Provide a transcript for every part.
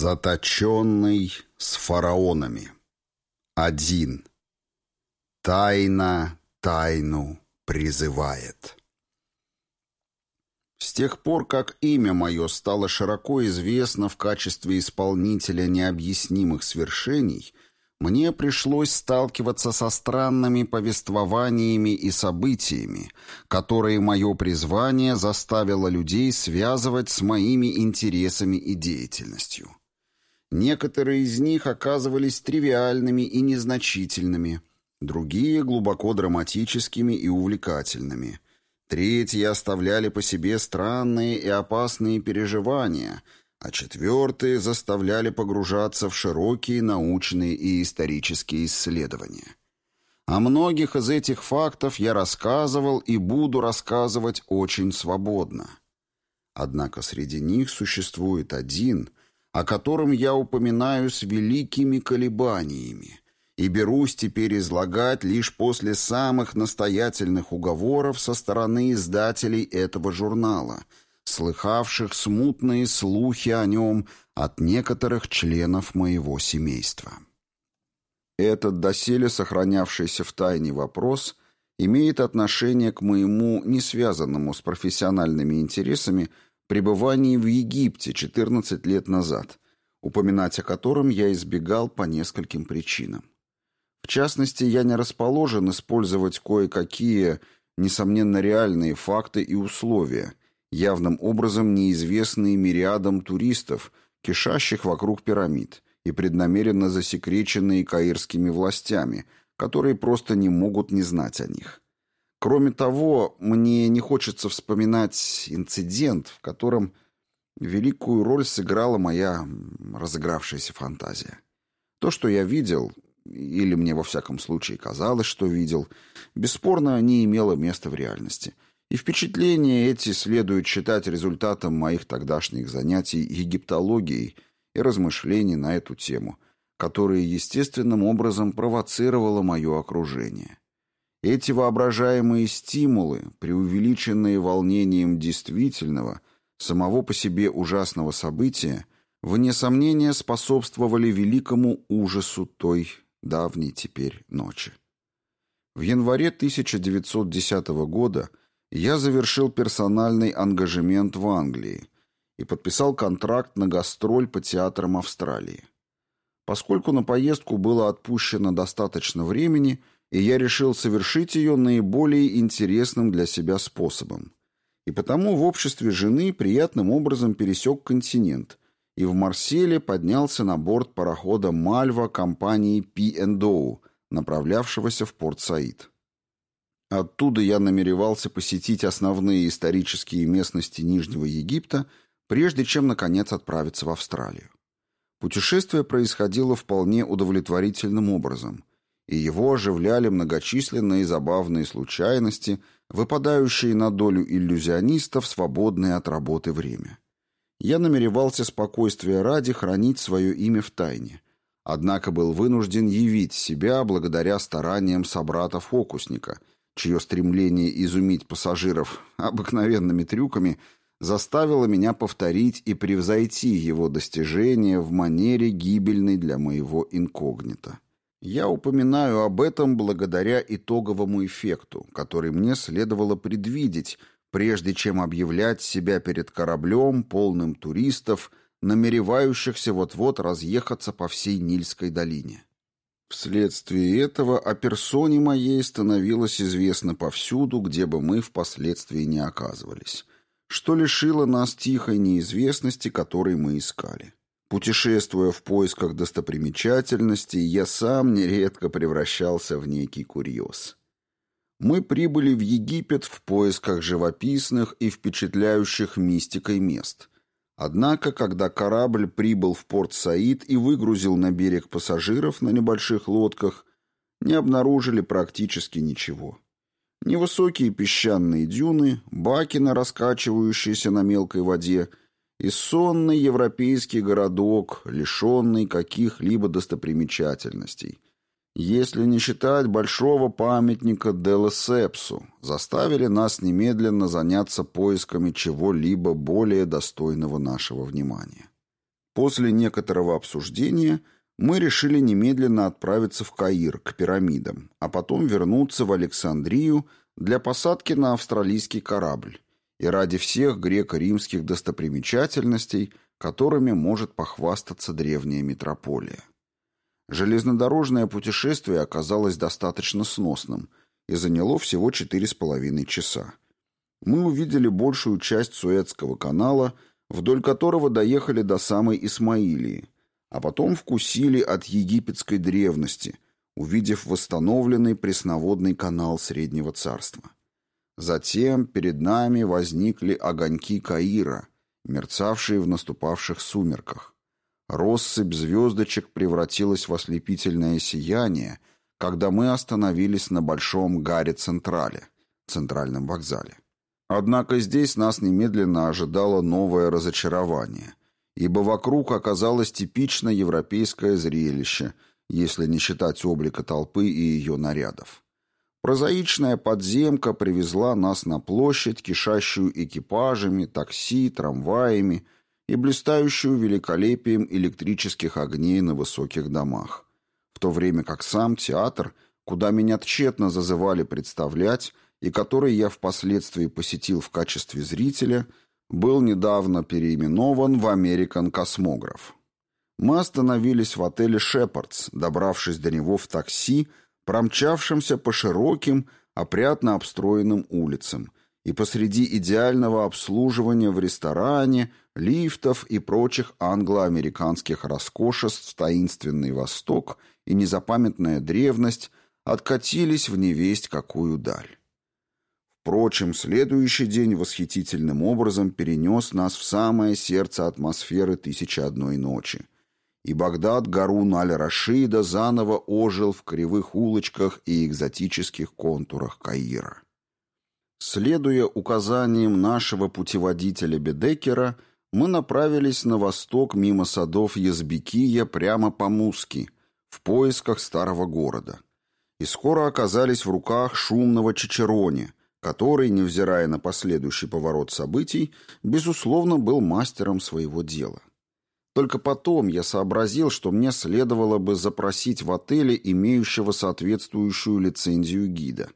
Заточенный с фараонами. Один. Тайна тайну призывает. С тех пор, как имя мое стало широко известно в качестве исполнителя необъяснимых свершений, мне пришлось сталкиваться со странными повествованиями и событиями, которые мое призвание заставило людей связывать с моими интересами и деятельностью. Некоторые из них оказывались тривиальными и незначительными, другие — глубоко драматическими и увлекательными. Третьи оставляли по себе странные и опасные переживания, а четвертые заставляли погружаться в широкие научные и исторические исследования. О многих из этих фактов я рассказывал и буду рассказывать очень свободно. Однако среди них существует один — о котором я упоминаю с великими колебаниями, и берусь теперь излагать лишь после самых настоятельных уговоров со стороны издателей этого журнала, слыхавших смутные слухи о нем от некоторых членов моего семейства. Этот доселе сохранявшийся в тайне вопрос имеет отношение к моему, не связанному с профессиональными интересами, пребывании в Египте 14 лет назад, упоминать о котором я избегал по нескольким причинам. В частности, я не расположен использовать кое-какие, несомненно, реальные факты и условия, явным образом неизвестные мириадам туристов, кишащих вокруг пирамид, и преднамеренно засекреченные каирскими властями, которые просто не могут не знать о них. Кроме того, мне не хочется вспоминать инцидент, в котором великую роль сыграла моя разыгравшаяся фантазия. То, что я видел, или мне во всяком случае казалось, что видел, бесспорно не имело места в реальности. И впечатления эти следует считать результатом моих тогдашних занятий египтологией и размышлений на эту тему, которые естественным образом провоцировало мое окружение. Эти воображаемые стимулы, преувеличенные волнением действительного, самого по себе ужасного события, вне сомнения способствовали великому ужасу той давней теперь ночи. В январе 1910 года я завершил персональный ангажемент в Англии и подписал контракт на гастроль по театрам Австралии. Поскольку на поездку было отпущено достаточно времени – и я решил совершить ее наиболее интересным для себя способом. И потому в обществе жены приятным образом пересек континент и в Марселе поднялся на борт парохода «Мальва» компании P&O, направлявшегося в Порт-Саид. Оттуда я намеревался посетить основные исторические местности Нижнего Египта, прежде чем, наконец, отправиться в Австралию. Путешествие происходило вполне удовлетворительным образом – и его оживляли многочисленные забавные случайности, выпадающие на долю иллюзионистов, свободное от работы время. Я намеревался спокойствия ради хранить свое имя в тайне, однако был вынужден явить себя благодаря стараниям собрата-фокусника, чье стремление изумить пассажиров обыкновенными трюками заставило меня повторить и превзойти его достижения в манере гибельной для моего инкогнито. Я упоминаю об этом благодаря итоговому эффекту, который мне следовало предвидеть, прежде чем объявлять себя перед кораблем, полным туристов, намеревающихся вот-вот разъехаться по всей Нильской долине. Вследствие этого о персоне моей становилось известно повсюду, где бы мы впоследствии не оказывались, что лишило нас тихой неизвестности, которой мы искали. Путешествуя в поисках достопримечательностей, я сам нередко превращался в некий курьез. Мы прибыли в Египет в поисках живописных и впечатляющих мистикой мест. Однако, когда корабль прибыл в порт Саид и выгрузил на берег пассажиров на небольших лодках, не обнаружили практически ничего. Невысокие песчаные дюны, бакины, раскачивающиеся на мелкой воде — и сонный европейский городок, лишенный каких-либо достопримечательностей, если не считать большого памятника Делосепсу, заставили нас немедленно заняться поисками чего-либо более достойного нашего внимания. После некоторого обсуждения мы решили немедленно отправиться в Каир, к пирамидам, а потом вернуться в Александрию для посадки на австралийский корабль и ради всех греко-римских достопримечательностей, которыми может похвастаться древняя метрополия. Железнодорожное путешествие оказалось достаточно сносным и заняло всего четыре с половиной часа. Мы увидели большую часть Суэцкого канала, вдоль которого доехали до самой Исмаилии, а потом вкусили от египетской древности, увидев восстановленный пресноводный канал Среднего Царства. Затем перед нами возникли огоньки Каира, мерцавшие в наступавших сумерках. Россыпь звездочек превратилась в ослепительное сияние, когда мы остановились на Большом Гаре-Централе, центральном вокзале. Однако здесь нас немедленно ожидало новое разочарование, ибо вокруг оказалось типично европейское зрелище, если не считать облика толпы и ее нарядов. Прозаичная подземка привезла нас на площадь, кишащую экипажами, такси, трамваями и блистающую великолепием электрических огней на высоких домах. В то время как сам театр, куда меня тщетно зазывали представлять, и который я впоследствии посетил в качестве зрителя, был недавно переименован в American Космограф. Мы остановились в отеле «Шепардс», добравшись до него в такси, промчавшимся по широким, опрятно обстроенным улицам, и посреди идеального обслуживания в ресторане, лифтов и прочих англо-американских роскошеств таинственный Восток и незапамятная древность откатились в невесть какую даль. Впрочем, следующий день восхитительным образом перенес нас в самое сердце атмосферы «Тысячи одной ночи», и Багдад Гарун аль-Рашида заново ожил в кривых улочках и экзотических контурах Каира. Следуя указаниям нашего путеводителя Бедекера, мы направились на восток мимо садов Язбекия прямо по Муски, в поисках старого города. И скоро оказались в руках шумного Чичерони, который, невзирая на последующий поворот событий, безусловно был мастером своего дела. Только потом я сообразил, что мне следовало бы запросить в отеле имеющего соответствующую лицензию гида.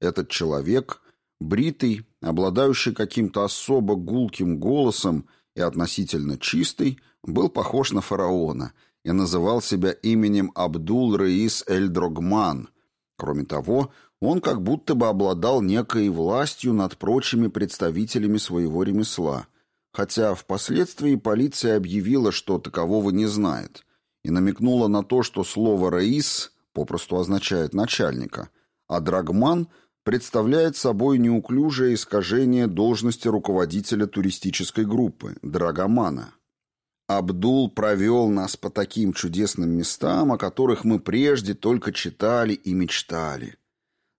Этот человек, бритый, обладающий каким-то особо гулким голосом и относительно чистый, был похож на фараона и называл себя именем Абдул-Раис Эль-Дрогман. Кроме того, он как будто бы обладал некой властью над прочими представителями своего ремесла – хотя впоследствии полиция объявила, что такового не знает, и намекнула на то, что слово «раис» попросту означает «начальника», а «драгман» представляет собой неуклюжее искажение должности руководителя туристической группы – драгомана. Абдул провел нас по таким чудесным местам, о которых мы прежде только читали и мечтали.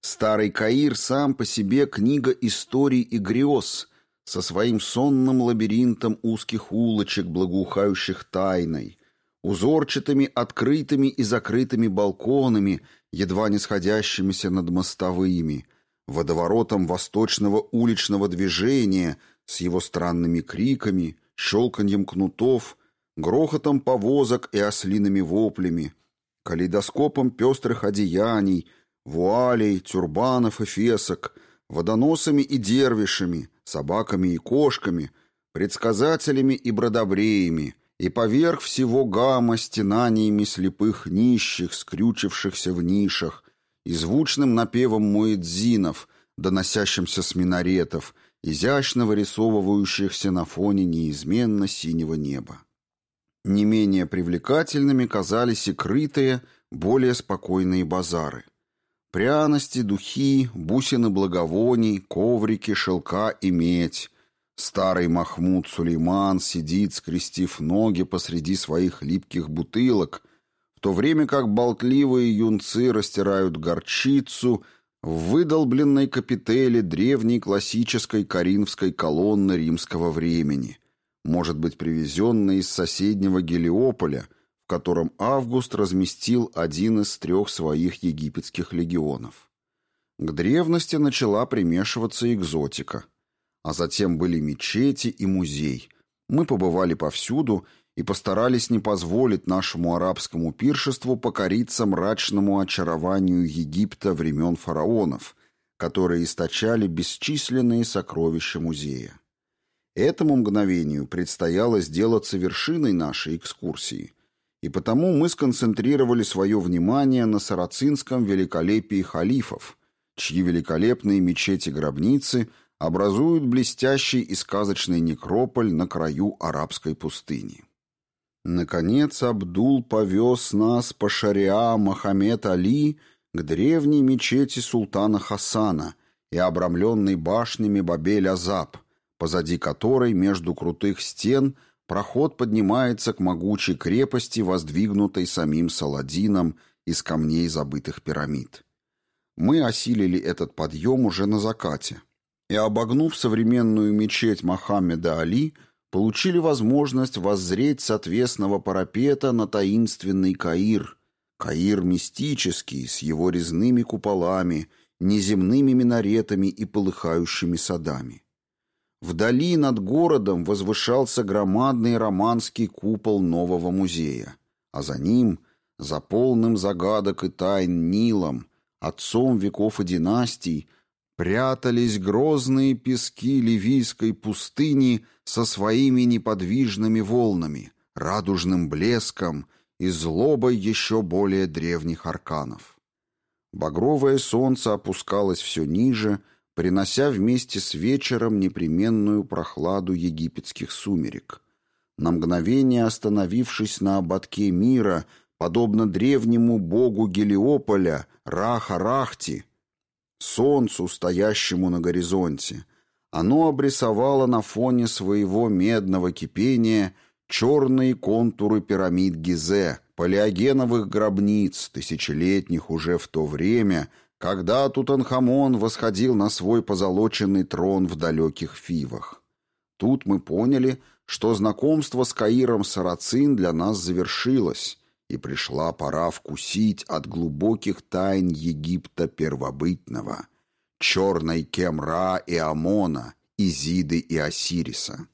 Старый Каир сам по себе книга историй и грез – со своим сонным лабиринтом узких улочек, благоухающих тайной, узорчатыми открытыми и закрытыми балконами, едва не сходящимися над мостовыми, водоворотом восточного уличного движения с его странными криками, щелканьем кнутов, грохотом повозок и ослиными воплями, калейдоскопом пестрых одеяний, вуалей, тюрбанов и фесок, водоносами и дервишами, собаками и кошками, предсказателями и бродобреями, и поверх всего гамма стенаниями слепых нищих, скрючившихся в нишах, и звучным напевом муэдзинов, доносящимся с минаретов, изящно вырисовывающихся на фоне неизменно синего неба. Не менее привлекательными казались и крытые, более спокойные базары. Пряности, духи, бусины благовоний, коврики, шелка и медь. Старый Махмуд Сулейман сидит, скрестив ноги посреди своих липких бутылок, в то время как болтливые юнцы растирают горчицу в выдолбленной капители древней классической коринфской колонны римского времени, может быть, привезенной из соседнего Гелиополя – котором Август разместил один из трех своих египетских легионов. К древности начала примешиваться экзотика, а затем были мечети и музей. Мы побывали повсюду и постарались не позволить нашему арабскому пиршеству покориться мрачному очарованию Египта времен фараонов, которые источали бесчисленные сокровища музея. Этому мгновению предстояло сделаться вершиной нашей экскурсии, и потому мы сконцентрировали свое внимание на сарацинском великолепии халифов, чьи великолепные мечети-гробницы образуют блестящий и сказочный некрополь на краю арабской пустыни. Наконец Абдул повез нас по шариа Мохаммед Али к древней мечети султана Хасана и обрамленной башнями Бабель-Азаб, позади которой между крутых стен проход поднимается к могучей крепости, воздвигнутой самим Саладином из камней забытых пирамид. Мы осилили этот подъем уже на закате и, обогнув современную мечеть Мохаммеда Али, получили возможность воззреть с отвесного парапета на таинственный Каир. Каир мистический, с его резными куполами, неземными минаретами и полыхающими садами. Вдали над городом возвышался громадный романский купол нового музея, а за ним, за полным загадок и тайн Нилом, отцом веков и династий, прятались грозные пески ливийской пустыни со своими неподвижными волнами, радужным блеском и злобой еще более древних арканов. Багровое солнце опускалось все ниже, принося вместе с вечером непременную прохладу египетских сумерек. На мгновение остановившись на ободке мира, подобно древнему богу Гелиополя, Раха-Рахти, солнцу, стоящему на горизонте. Оно обрисовало на фоне своего медного кипения черные контуры пирамид Гизе, палеогеновых гробниц, тысячелетних уже в то время, когда Тутанхамон восходил на свой позолоченный трон в далеких Фивах. Тут мы поняли, что знакомство с Каиром Сарацин для нас завершилось, и пришла пора вкусить от глубоких тайн Египта первобытного, черной Кемра и Амона, Изиды и Осириса.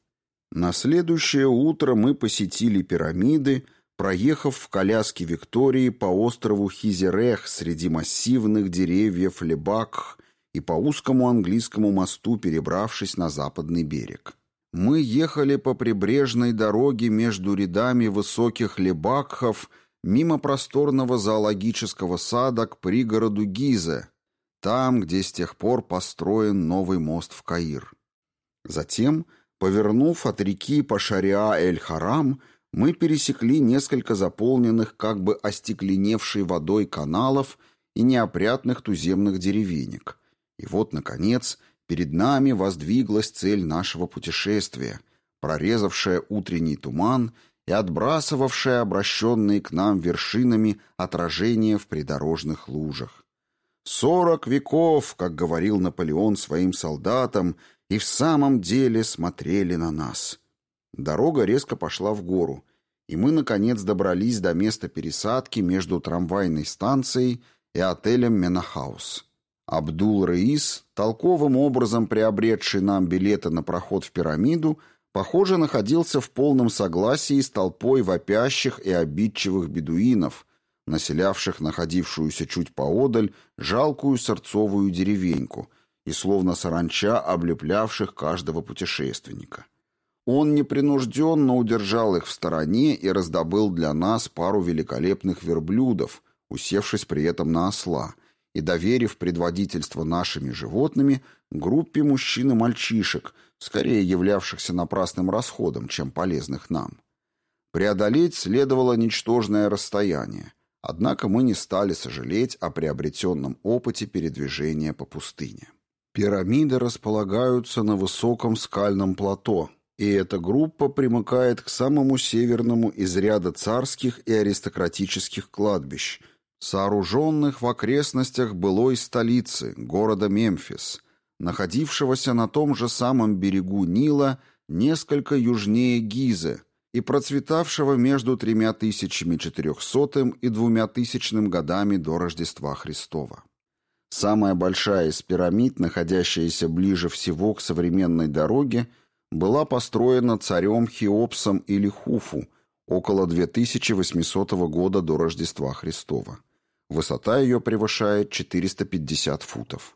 На следующее утро мы посетили пирамиды, проехав в коляске Виктории по острову Хизерех среди массивных деревьев Лебакх и по узкому английскому мосту, перебравшись на западный берег. Мы ехали по прибрежной дороге между рядами высоких лебакхов мимо просторного зоологического сада к пригороду Гизе, там, где с тех пор построен новый мост в Каир. Затем, повернув от реки по Шариа-эль-Харам, мы пересекли несколько заполненных как бы остекленевшей водой каналов и неопрятных туземных деревенек. И вот, наконец, перед нами воздвиглась цель нашего путешествия, прорезавшая утренний туман и отбрасывавшая обращенные к нам вершинами отражения в придорожных лужах. Сорок веков, как говорил Наполеон своим солдатам, и в самом деле смотрели на нас. Дорога резко пошла в гору, и мы, наконец, добрались до места пересадки между трамвайной станцией и отелем Менахаус. Абдул-Раис, толковым образом приобретший нам билеты на проход в пирамиду, похоже, находился в полном согласии с толпой вопящих и обидчивых бедуинов, населявших находившуюся чуть поодаль жалкую сорцовую деревеньку и словно саранча облеплявших каждого путешественника. Он непринужденно удержал их в стороне и раздобыл для нас пару великолепных верблюдов, усевшись при этом на осла, и доверив предводительство нашими животными группе мужчин и мальчишек – скорее являвшихся напрасным расходом, чем полезных нам. Преодолеть следовало ничтожное расстояние, однако мы не стали сожалеть о приобретенном опыте передвижения по пустыне. Пирамиды располагаются на высоком скальном плато, и эта группа примыкает к самому северному из ряда царских и аристократических кладбищ, сооруженных в окрестностях былой столицы, города Мемфис – находившегося на том же самом берегу Нила, несколько южнее Гизы, и процветавшего между тремя тысячами четырехсотым и двумя тысячным годами до Рождества Христова. Самая большая из пирамид, находящаяся ближе всего к современной дороге, была построена царем Хеопсом или Хуфу около 2800 года до Рождества Христова. Высота ее превышает 450 футов.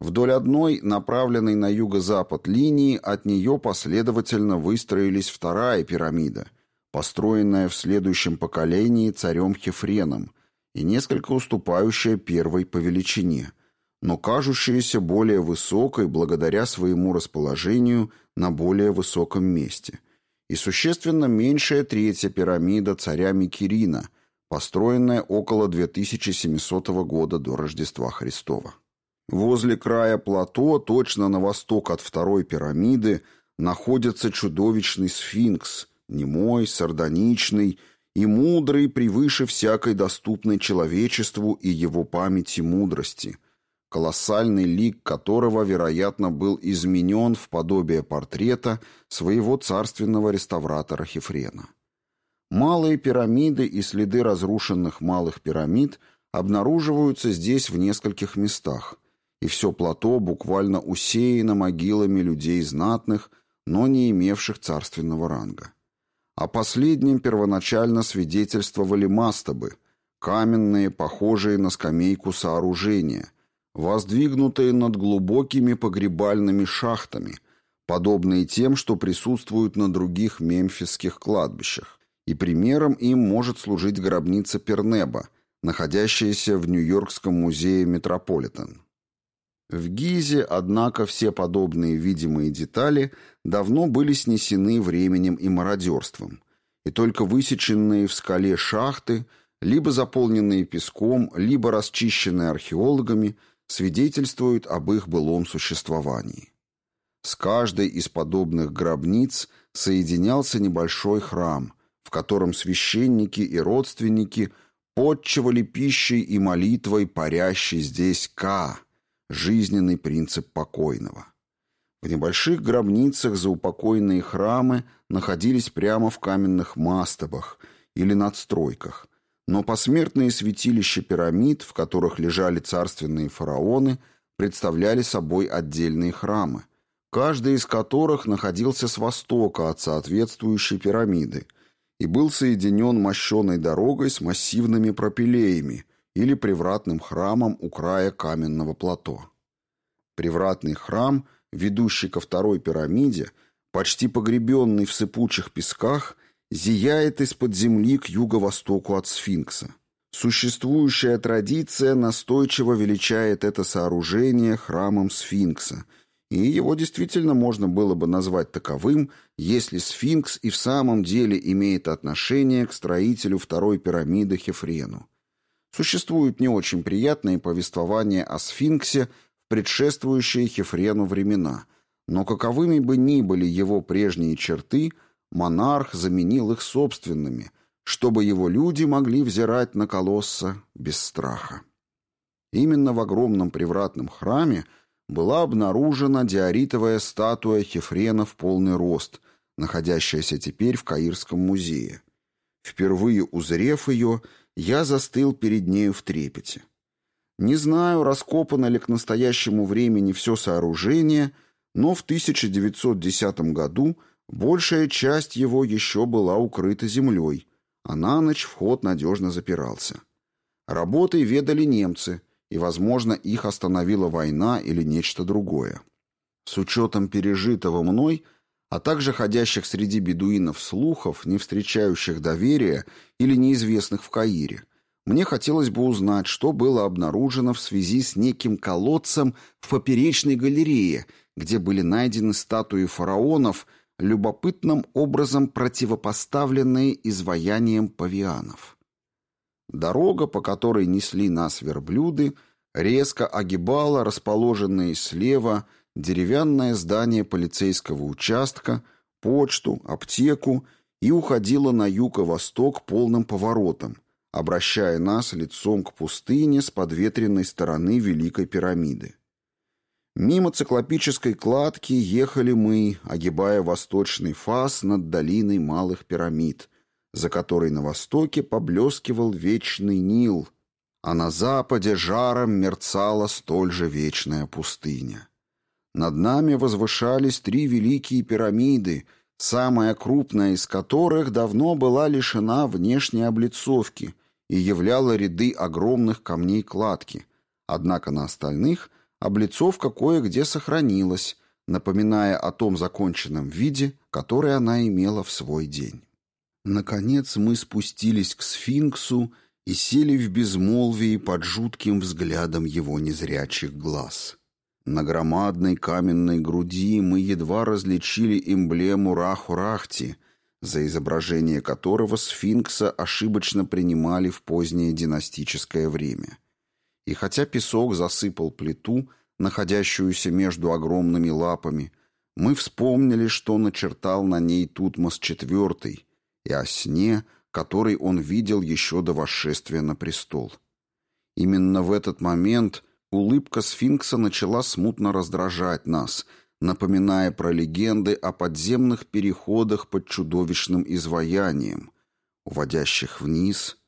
Вдоль одной, направленной на юго-запад линии, от нее последовательно выстроились вторая пирамида, построенная в следующем поколении царем Хефреном и несколько уступающая первой по величине, но кажущаяся более высокой благодаря своему расположению на более высоком месте, и существенно меньшая третья пирамида царя Микерина, построенная около 2700 года до Рождества Христова. Возле края плато, точно на восток от второй пирамиды, находится чудовищный сфинкс, немой, сардоничный и мудрый превыше всякой доступной человечеству и его памяти мудрости, колоссальный лик которого, вероятно, был изменен в подобие портрета своего царственного реставратора Хефрена. Малые пирамиды и следы разрушенных малых пирамид обнаруживаются здесь в нескольких местах – и все плато буквально усеяно могилами людей знатных, но не имевших царственного ранга. О последнем первоначально свидетельствовали мастабы, каменные, похожие на скамейку сооружения, воздвигнутые над глубокими погребальными шахтами, подобные тем, что присутствуют на других мемфисских кладбищах, и примером им может служить гробница Пернеба, находящаяся в Нью-Йоркском музее Метрополитен. В Гизе, однако, все подобные видимые детали давно были снесены временем и мародерством, и только высеченные в скале шахты, либо заполненные песком, либо расчищенные археологами, свидетельствуют об их былом существовании. С каждой из подобных гробниц соединялся небольшой храм, в котором священники и родственники подчивали пищей и молитвой парящий здесь Ка, жизненный принцип покойного. В небольших гробницах заупокойные храмы находились прямо в каменных мастабах или надстройках, но посмертные святилища пирамид, в которых лежали царственные фараоны, представляли собой отдельные храмы, каждый из которых находился с востока от соответствующей пирамиды и был соединен мощеной дорогой с массивными пропилеями, или привратным храмом у края каменного плато. Привратный храм, ведущий ко второй пирамиде, почти погребенный в сыпучих песках, зияет из-под земли к юго-востоку от сфинкса. Существующая традиция настойчиво величает это сооружение храмом сфинкса, и его действительно можно было бы назвать таковым, если сфинкс и в самом деле имеет отношение к строителю второй пирамиды Хефрену. Существуют не очень приятные повествования о сфинксе в предшествующие Хефрену времена, но каковыми бы ни были его прежние черты, монарх заменил их собственными, чтобы его люди могли взирать на колосса без страха. Именно в огромном привратном храме была обнаружена диоритовая статуя Хефрена в полный рост, находящаяся теперь в Каирском музее. Впервые узрев ее, я застыл перед нею в трепете. Не знаю, раскопано ли к настоящему времени все сооружение, но в 1910 году большая часть его еще была укрыта землей, а на ночь вход надежно запирался. Работой ведали немцы, и, возможно, их остановила война или нечто другое. С учетом пережитого мной – а также ходящих среди бедуинов слухов, не встречающих доверия или неизвестных в Каире. Мне хотелось бы узнать, что было обнаружено в связи с неким колодцем в поперечной галерее, где были найдены статуи фараонов, любопытным образом противопоставленные изваяниям павианов. Дорога, по которой несли нас верблюды, резко огибала расположенные слева – деревянное здание полицейского участка, почту, аптеку и уходила на юг и восток полным поворотом, обращая нас лицом к пустыне с подветренной стороны Великой пирамиды. Мимо циклопической кладки ехали мы, огибая восточный фас над долиной малых пирамид, за которой на востоке поблескивал вечный Нил, а на западе жаром мерцала столь же вечная пустыня. Над нами возвышались три великие пирамиды, самая крупная из которых давно была лишена внешней облицовки и являла ряды огромных камней кладки, однако на остальных облицовка кое-где сохранилась, напоминая о том законченном виде, который она имела в свой день. Наконец мы спустились к сфинксу и сели в безмолвии под жутким взглядом его незрячих глаз. На громадной каменной груди мы едва различили эмблему Раху-Рахти, за изображение которого сфинкса ошибочно принимали в позднее династическое время. И хотя песок засыпал плиту, находящуюся между огромными лапами, мы вспомнили, что начертал на ней Тутмос IV, и о сне, который он видел еще до восшествия на престол. Именно в этот момент – Улыбка сфинкса начала смутно раздражать нас, напоминая про легенды о подземных переходах под чудовищным изваянием, уводящих вниз,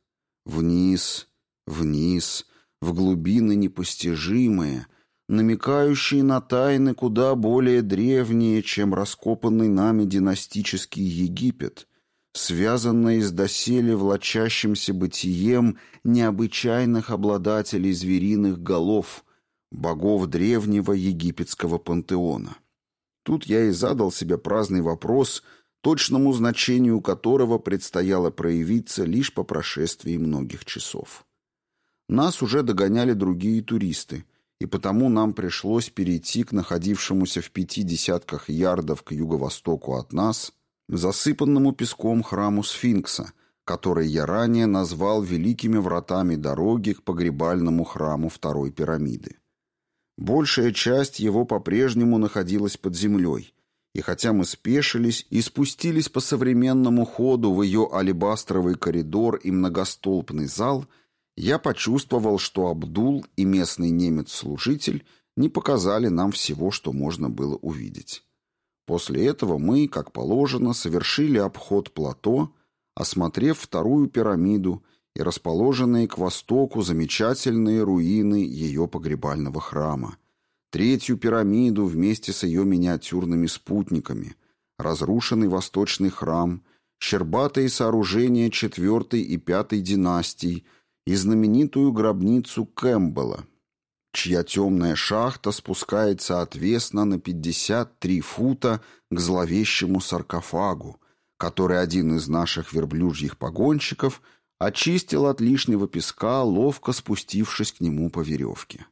вниз, вниз, в глубины непостижимые, намекающие на тайны куда более древние, чем раскопанный нами династический Египет, связанные с доселе влачащимся бытием необычайных обладателей звериных голов, богов древнего египетского пантеона. Тут я и задал себе праздный вопрос, точному значению которого предстояло проявиться лишь по прошествии многих часов. Нас уже догоняли другие туристы, и потому нам пришлось перейти к находившемуся в пяти десятках ярдов к юго-востоку от нас засыпанному песком храму Сфинкса, который я ранее назвал великими вратами дороги к погребальному храму второй пирамиды. Большая часть его по-прежнему находилась под землей, и хотя мы спешились и спустились по современному ходу в ее алебастровый коридор и многостолпный зал, я почувствовал, что Абдул и местный немец-служитель не показали нам всего, что можно было увидеть. После этого мы, как положено, совершили обход плато, осмотрев вторую пирамиду и расположенные к востоку замечательные руины ее погребального храма, третью пирамиду вместе с ее миниатюрными спутниками, разрушенный восточный храм, щербатые сооружения четвертой и пятой династий и знаменитую гробницу Кэмпбелла, чья темная шахта спускается отвесно на 53 фута к зловещему саркофагу, который один из наших верблюжьих погонщиков очистил от лишнего песка, ловко спустившись к нему по веревке.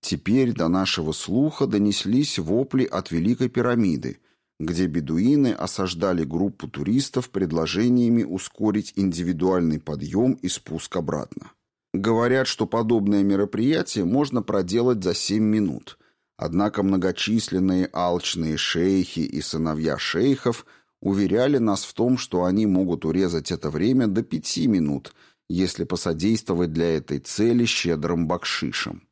Теперь до нашего слуха донеслись вопли от Великой пирамиды, где бедуины осаждали группу туристов предложениями ускорить индивидуальный подъем и спуск обратно. Говорят, что подобное мероприятие можно проделать за 7 минут. Однако многочисленные алчные шейхи и сыновья шейхов уверяли нас в том, что они могут урезать это время до 5 минут, если посодействовать для этой цели щедрым бакшишем.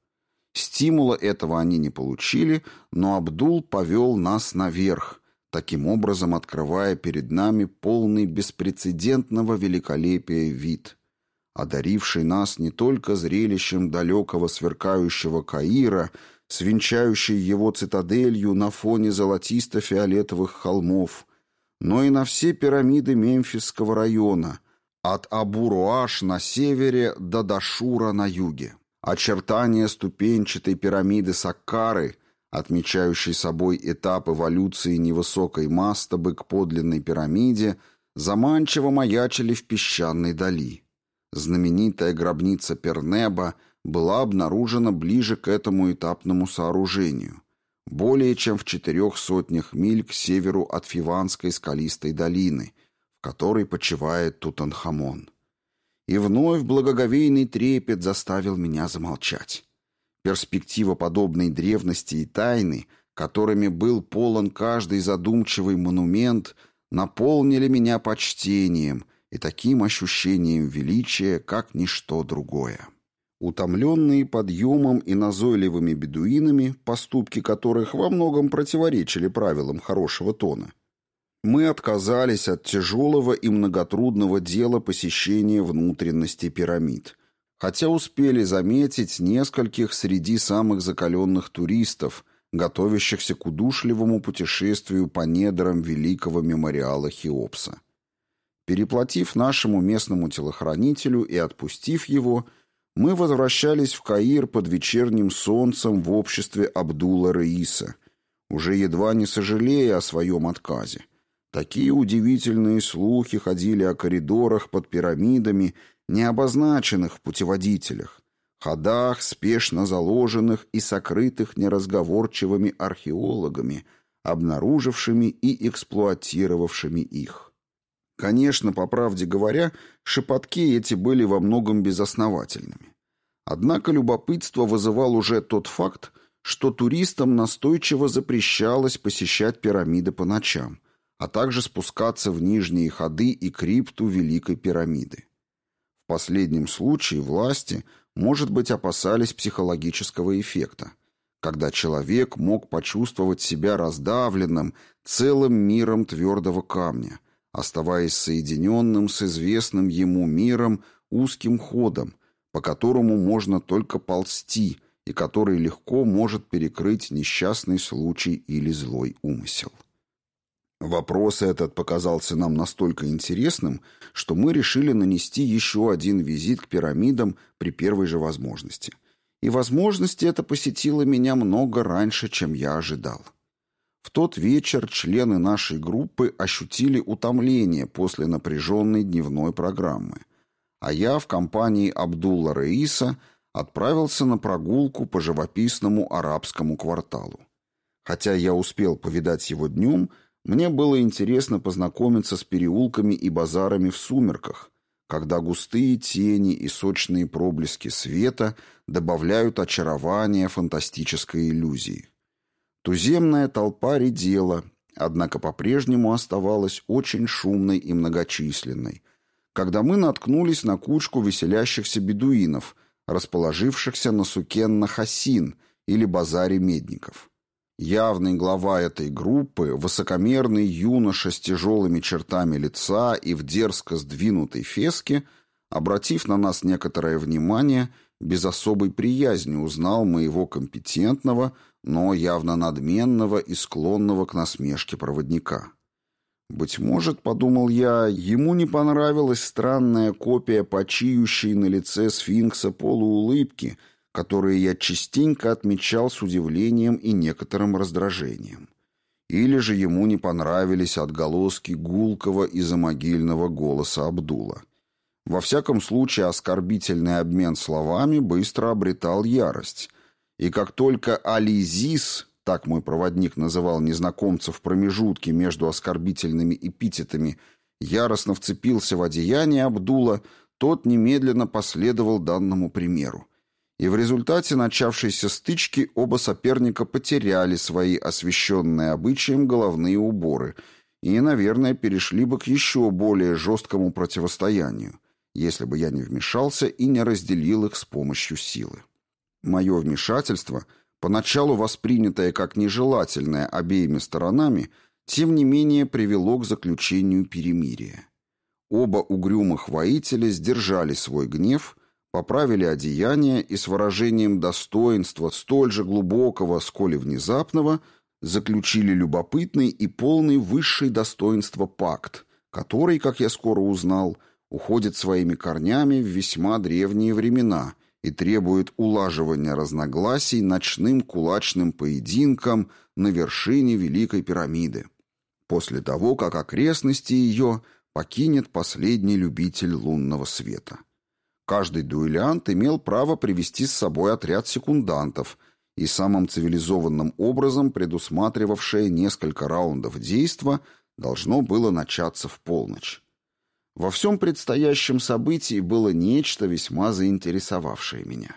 Стимула этого они не получили, но Абдул повел нас наверх, таким образом открывая перед нами полный беспрецедентного великолепия вид – одаривший нас не только зрелищем далекого сверкающего Каира, свинчающей его цитаделью на фоне золотисто-фиолетовых холмов, но и на все пирамиды Мемфисского района, от Абу-Руаш на севере до Дашура на юге. Очертания ступенчатой пирамиды Саккары, отмечающей собой этап эволюции невысокой мастабы к подлинной пирамиде, заманчиво маячили в песчаной дали. Знаменитая гробница Пернеба была обнаружена ближе к этому этапному сооружению, более чем в четырех сотнях миль к северу от Фиванской скалистой долины, в которой почивает Тутанхамон. И вновь благоговейный трепет заставил меня замолчать. Перспектива подобной древности и тайны, которыми был полон каждый задумчивый монумент, наполнили меня почтением — и таким ощущением величия, как ничто другое. Утомленные подъемом и назойливыми бедуинами, поступки которых во многом противоречили правилам хорошего тона, мы отказались от тяжелого и многотрудного дела посещения внутренности пирамид, хотя успели заметить нескольких среди самых закаленных туристов, готовящихся к удушливому путешествию по недрам великого мемориала Хеопса. Переплатив нашему местному телохранителю и отпустив его, мы возвращались в Каир под вечерним солнцем в обществе Абдула Раиса, уже едва не сожалея о своем отказе. Такие удивительные слухи ходили о коридорах под пирамидами, не обозначенных в путеводителях, ходах, спешно заложенных и сокрытых неразговорчивыми археологами, обнаружившими и эксплуатировавшими их. Конечно, по правде говоря, шепотки эти были во многом безосновательными. Однако любопытство вызывал уже тот факт, что туристам настойчиво запрещалось посещать пирамиды по ночам, а также спускаться в нижние ходы и крипту Великой пирамиды. В последнем случае власти, может быть, опасались психологического эффекта, когда человек мог почувствовать себя раздавленным целым миром твердого камня, оставаясь соединенным с известным ему миром узким ходом, по которому можно только ползти и который легко может перекрыть несчастный случай или злой умысел. Вопрос этот показался нам настолько интересным, что мы решили нанести еще один визит к пирамидам при первой же возможности. И возможность эта посетила меня много раньше, чем я ожидал. В тот вечер члены нашей группы ощутили утомление после напряженной дневной программы, а я в компании Абдулла Раиса отправился на прогулку по живописному арабскому кварталу. Хотя я успел повидать его днем – мне было интересно познакомиться с переулками и базарами в сумерках, когда густые тени и сочные проблески света добавляют очарование фантастической иллюзии. Туземная толпа редела, однако по-прежнему оставалась очень шумной и многочисленной, когда мы наткнулись на кучку веселящихся бедуинов, расположившихся на Сукен-на-Хасин или базаре медников. Явный глава этой группы, высокомерный юноша с тяжелыми чертами лица и в дерзко сдвинутой феске, обратив на нас некоторое внимание, без особой приязни узнал моего компетентного, но явно надменного и склонного к насмешке проводника. Быть может, подумал я, ему не понравилась странная копия почиющей на лице сфинкса полуулыбки — которые я частенько отмечал с удивлением и некоторым раздражением. Или же ему не понравились отголоски гулкого и замогильного голоса Абдула. Во всяком случае, оскорбительный обмен словами быстро обретал ярость. И как только Ализис, так мой проводник называл незнакомцев в промежутке между оскорбительными эпитетами, яростно вцепился в одеяние Абдула, тот немедленно последовал данному примеру и в результате начавшейся стычки оба соперника потеряли свои освещенные обычаем головные уборы и, наверное, перешли бы к еще более жесткому противостоянию, если бы я не вмешался и не разделил их с помощью силы. Мое вмешательство, поначалу воспринятое как нежелательное обеими сторонами, тем не менее привело к заключению перемирия. Оба угрюмых воителя сдержали свой гнев – поправили одеяние и с выражением достоинства столь же глубокого, сколь и внезапного, заключили любопытный и полный высшей достоинства пакт, который, как я скоро узнал, уходит своими корнями в весьма древние времена и требует улаживания разногласий ночным кулачным поединком на вершине Великой пирамиды, после того, как окрестности ее покинет последний любитель лунного света. Каждый дуэлянт имел право привести с собой отряд секундантов и самым цивилизованным образом предусматривавшее несколько раундов действа должно было начаться в полночь. Во всем предстоящем событии было нечто весьма заинтересовавшее меня.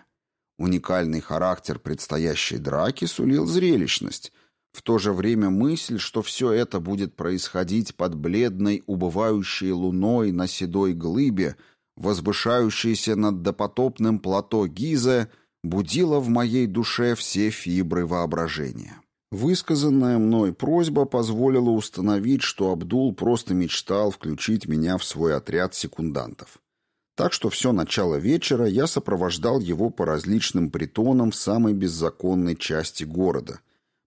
Уникальный характер предстоящей драки сулил зрелищность, в то же время мысль, что все это будет происходить под бледной, убывающей луной на седой глыбе – возвышающееся над допотопным плато Гиза, будила в моей душе все фибры воображения. Высказанная мной просьба позволила установить, что Абдул просто мечтал включить меня в свой отряд секундантов. Так что все начало вечера я сопровождал его по различным притонам в самой беззаконной части города,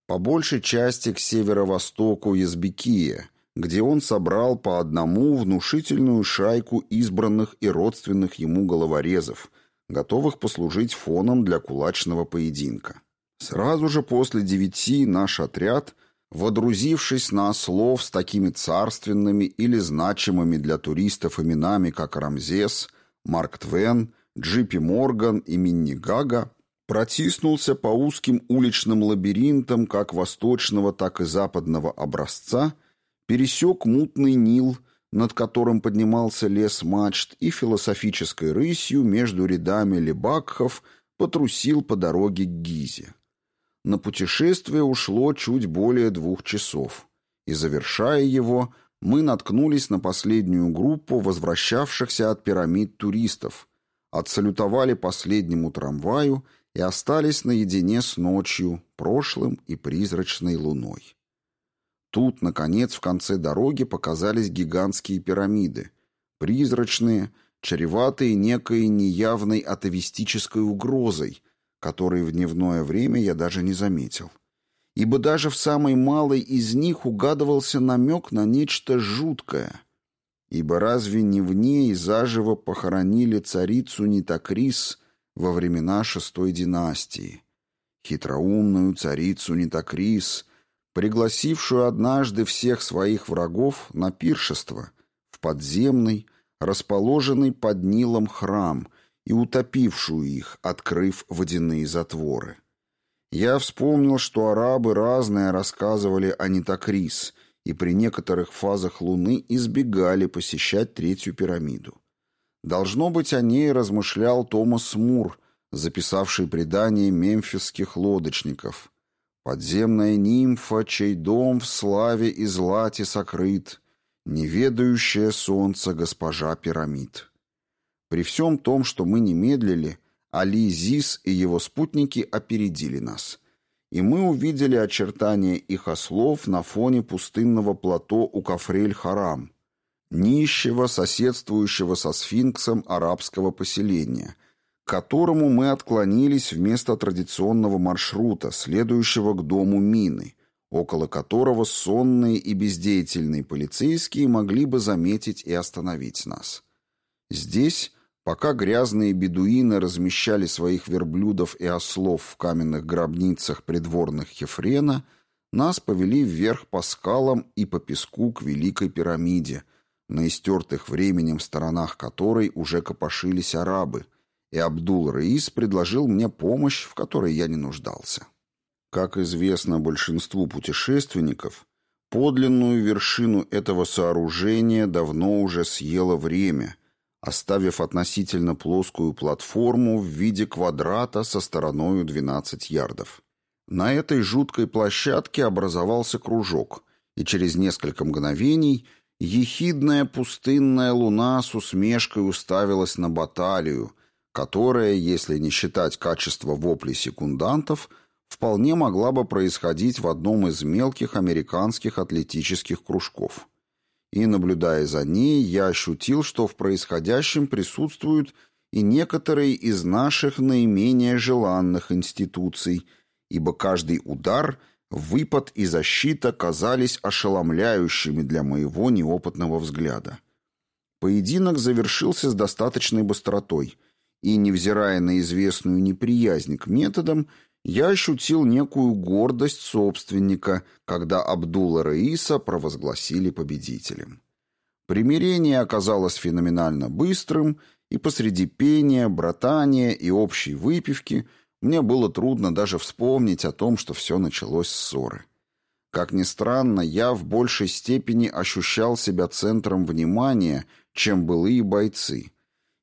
по большей части к северо-востоку Язбекия, где он собрал по одному внушительную шайку избранных и родственных ему головорезов, готовых послужить фоном для кулачного поединка. Сразу же после девяти наш отряд, водрузившись на ослов с такими царственными или значимыми для туристов именами, как Рамзес, Марк Твен, Джипи Морган и Минни Гага, протиснулся по узким уличным лабиринтам как восточного, так и западного образца, пересек мутный Нил, над которым поднимался лес мачт, и философической рысью между рядами лебакхов потрусил по дороге к Гизе. На путешествие ушло чуть более двух часов, и, завершая его, мы наткнулись на последнюю группу возвращавшихся от пирамид туристов, отсалютовали последнему трамваю и остались наедине с ночью, прошлым и призрачной луной. Тут, наконец, в конце дороги показались гигантские пирамиды, призрачные, чреватые некой неявной атовистической угрозой, которой в дневное время я даже не заметил. Ибо даже в самой малой из них угадывался намек на нечто жуткое. Ибо разве не в ней заживо похоронили царицу Нитокрис во времена шестой династии. Хитроумную царицу Нитокрис, пригласившую однажды всех своих врагов на пиршество в подземный, расположенный под Нилом храм и утопившую их, открыв водяные затворы. Я вспомнил, что арабы разное рассказывали о Нитокрис и при некоторых фазах Луны избегали посещать третью пирамиду. Должно быть, о ней размышлял Томас Мур, записавший предание мемфисских лодочников. «Подземная нимфа, чей дом в славе и злате сокрыт, неведающее солнце госпожа пирамид». При всем том, что мы не медлили, Али Зис и его спутники опередили нас. И мы увидели очертания их ослов на фоне пустынного плато у Кафрель-Харам, нищего, соседствующего со сфинксом арабского поселения, к которому мы отклонились вместо традиционного маршрута, следующего к дому мины, около которого сонные и бездеятельные полицейские могли бы заметить и остановить нас. Здесь, пока грязные бедуины размещали своих верблюдов и ослов в каменных гробницах придворных Хефрена, нас повели вверх по скалам и по песку к Великой пирамиде – на истертых временем сторонах которой уже копошились арабы, и Абдул-Раис предложил мне помощь, в которой я не нуждался. Как известно большинству путешественников, подлинную вершину этого сооружения давно уже съело время, оставив относительно плоскую платформу в виде квадрата со стороною 12 ярдов. На этой жуткой площадке образовался кружок, и через несколько мгновений – Ехидная пустынная луна с усмешкой уставилась на баталию, которая, если не считать качество воплей секундантов, вполне могла бы происходить в одном из мелких американских атлетических кружков. И, наблюдая за ней, я ощутил, что в происходящем присутствуют и некоторые из наших наименее желанных институций, ибо каждый удар – Выпад и защита казались ошеломляющими для моего неопытного взгляда. Поединок завершился с достаточной быстротой, и, невзирая на известную неприязнь к методам, я ощутил некую гордость собственника, когда Абдулла Раиса провозгласили победителем. Примирение оказалось феноменально быстрым, и посреди пения, братания и общей выпивки – мне было трудно даже вспомнить о том, что все началось с ссоры. Как ни странно, я в большей степени ощущал себя центром внимания, чем былые бойцы.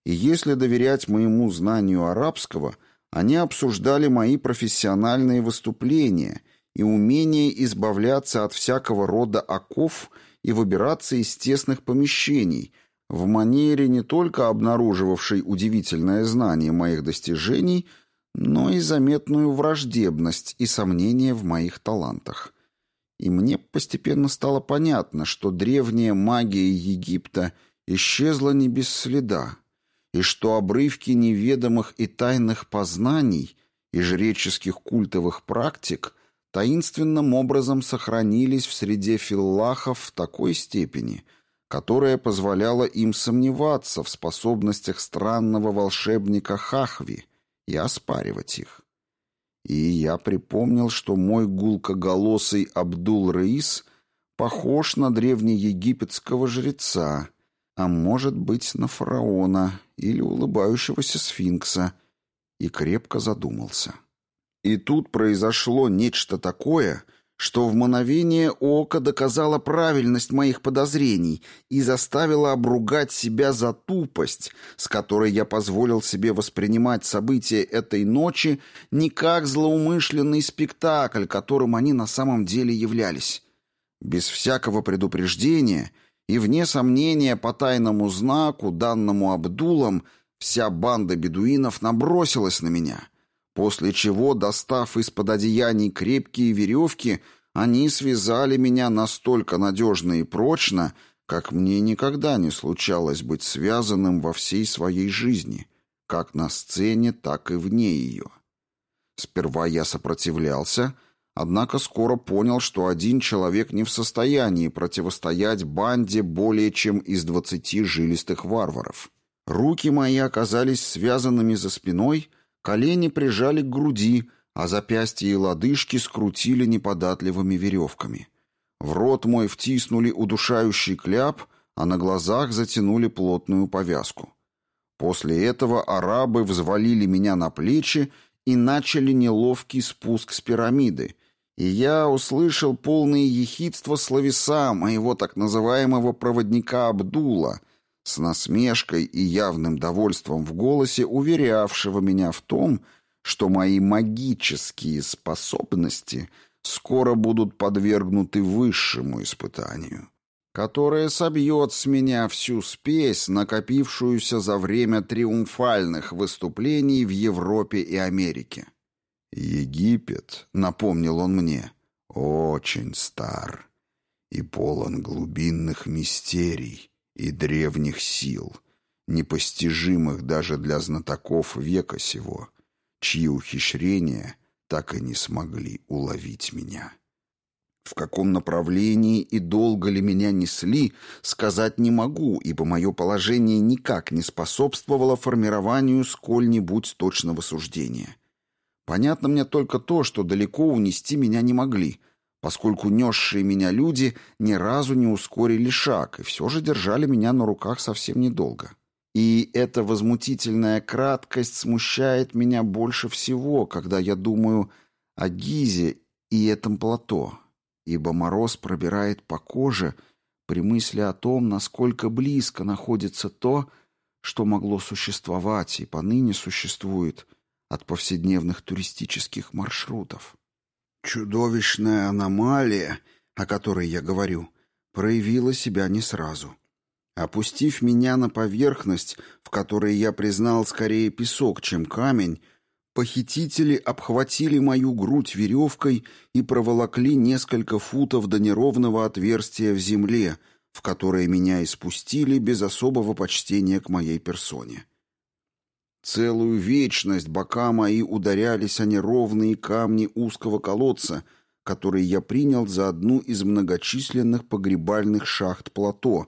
И если доверять моему знанию арабского, они обсуждали мои профессиональные выступления и умение избавляться от всякого рода оков и выбираться из тесных помещений, в манере не только обнаруживавшей удивительное знание моих достижений – но и заметную враждебность и сомнения в моих талантах. И мне постепенно стало понятно, что древняя магия Египта исчезла не без следа, и что обрывки неведомых и тайных познаний и жреческих культовых практик таинственным образом сохранились в среде филлахов в такой степени, которая позволяла им сомневаться в способностях странного волшебника Хахви и оспаривать их. И я припомнил, что мой гулкоголосый Абдул-Раис похож на древнеегипетского жреца, а может быть, на фараона или улыбающегося сфинкса, и крепко задумался. И тут произошло нечто такое, что в мгновение ока доказало правильность моих подозрений и заставило обругать себя за тупость, с которой я позволил себе воспринимать события этой ночи не как злоумышленный спектакль, которым они на самом деле являлись. Без всякого предупреждения и, вне сомнения, по тайному знаку, данному Абдулом, вся банда бедуинов набросилась на меня — после чего, достав из-под одеяний крепкие веревки, они связали меня настолько надежно и прочно, как мне никогда не случалось быть связанным во всей своей жизни, как на сцене, так и вне ее. Сперва я сопротивлялся, однако скоро понял, что один человек не в состоянии противостоять банде более чем из двадцати жилистых варваров. Руки мои оказались связанными за спиной — Колени прижали к груди, а запястья и лодыжки скрутили неподатливыми веревками. В рот мой втиснули удушающий кляп, а на глазах затянули плотную повязку. После этого арабы взвалили меня на плечи и начали неловкий спуск с пирамиды, и я услышал полные ехидства словеса моего так называемого проводника Абдула, с насмешкой и явным довольством в голосе уверявшего меня в том, что мои магические способности скоро будут подвергнуты высшему испытанию, которое собьет с меня всю спесь, накопившуюся за время триумфальных выступлений в Европе и Америке. «Египет», — напомнил он мне, — «очень стар и полон глубинных мистерий, и древних сил, непостижимых даже для знатоков века сего, чьи ухищрения так и не смогли уловить меня. В каком направлении и долго ли меня несли, сказать не могу, ибо мое положение никак не способствовало формированию сколь-нибудь точного суждения. Понятно мне только то, что далеко унести меня не могли, поскольку несшие меня люди ни разу не ускорили шаг и все же держали меня на руках совсем недолго. И эта возмутительная краткость смущает меня больше всего, когда я думаю о Гизе и этом плато, ибо мороз пробирает по коже при мысли о том, насколько близко находится то, что могло существовать и поныне существует от повседневных туристических маршрутов. Чудовищная аномалия, о которой я говорю, проявила себя не сразу. Опустив меня на поверхность, в которой я признал скорее песок, чем камень, похитители обхватили мою грудь веревкой и проволокли несколько футов до неровного отверстия в земле, в которое меня испустили без особого почтения к моей персоне. Целую вечность бока мои ударялись о неровные камни узкого колодца, который я принял за одну из многочисленных погребальных шахт плато,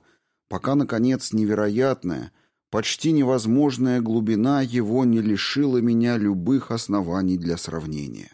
пока, наконец, невероятная, почти невозможная глубина его не лишила меня любых оснований для сравнения.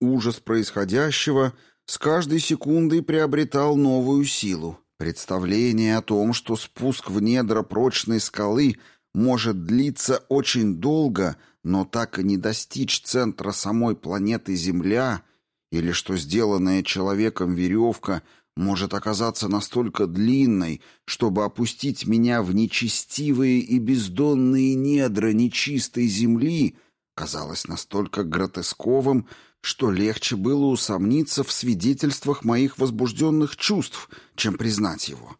Ужас происходящего с каждой секундой приобретал новую силу. Представление о том, что спуск в недра прочной скалы — может длиться очень долго, но так и не достичь центра самой планеты Земля, или что сделанная человеком веревка может оказаться настолько длинной, чтобы опустить меня в нечестивые и бездонные недра нечистой Земли, казалось настолько гротесковым, что легче было усомниться в свидетельствах моих возбужденных чувств, чем признать его.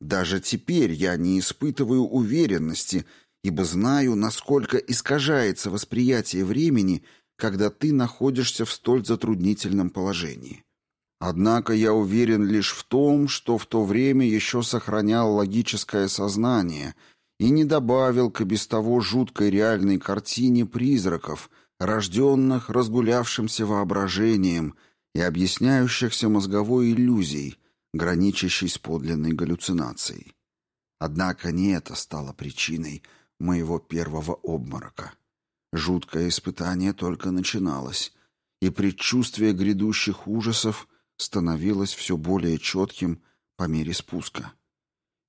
Даже теперь я не испытываю уверенности, ибо знаю, насколько искажается восприятие времени, когда ты находишься в столь затруднительном положении. Однако я уверен лишь в том, что в то время еще сохранял логическое сознание и не добавил к без того жуткой реальной картине призраков, рожденных разгулявшимся воображением и объясняющихся мозговой иллюзией, граничащей с подлинной галлюцинацией. Однако не это стало причиной моего первого обморока. Жуткое испытание только начиналось, и предчувствие грядущих ужасов становилось все более четким по мере спуска.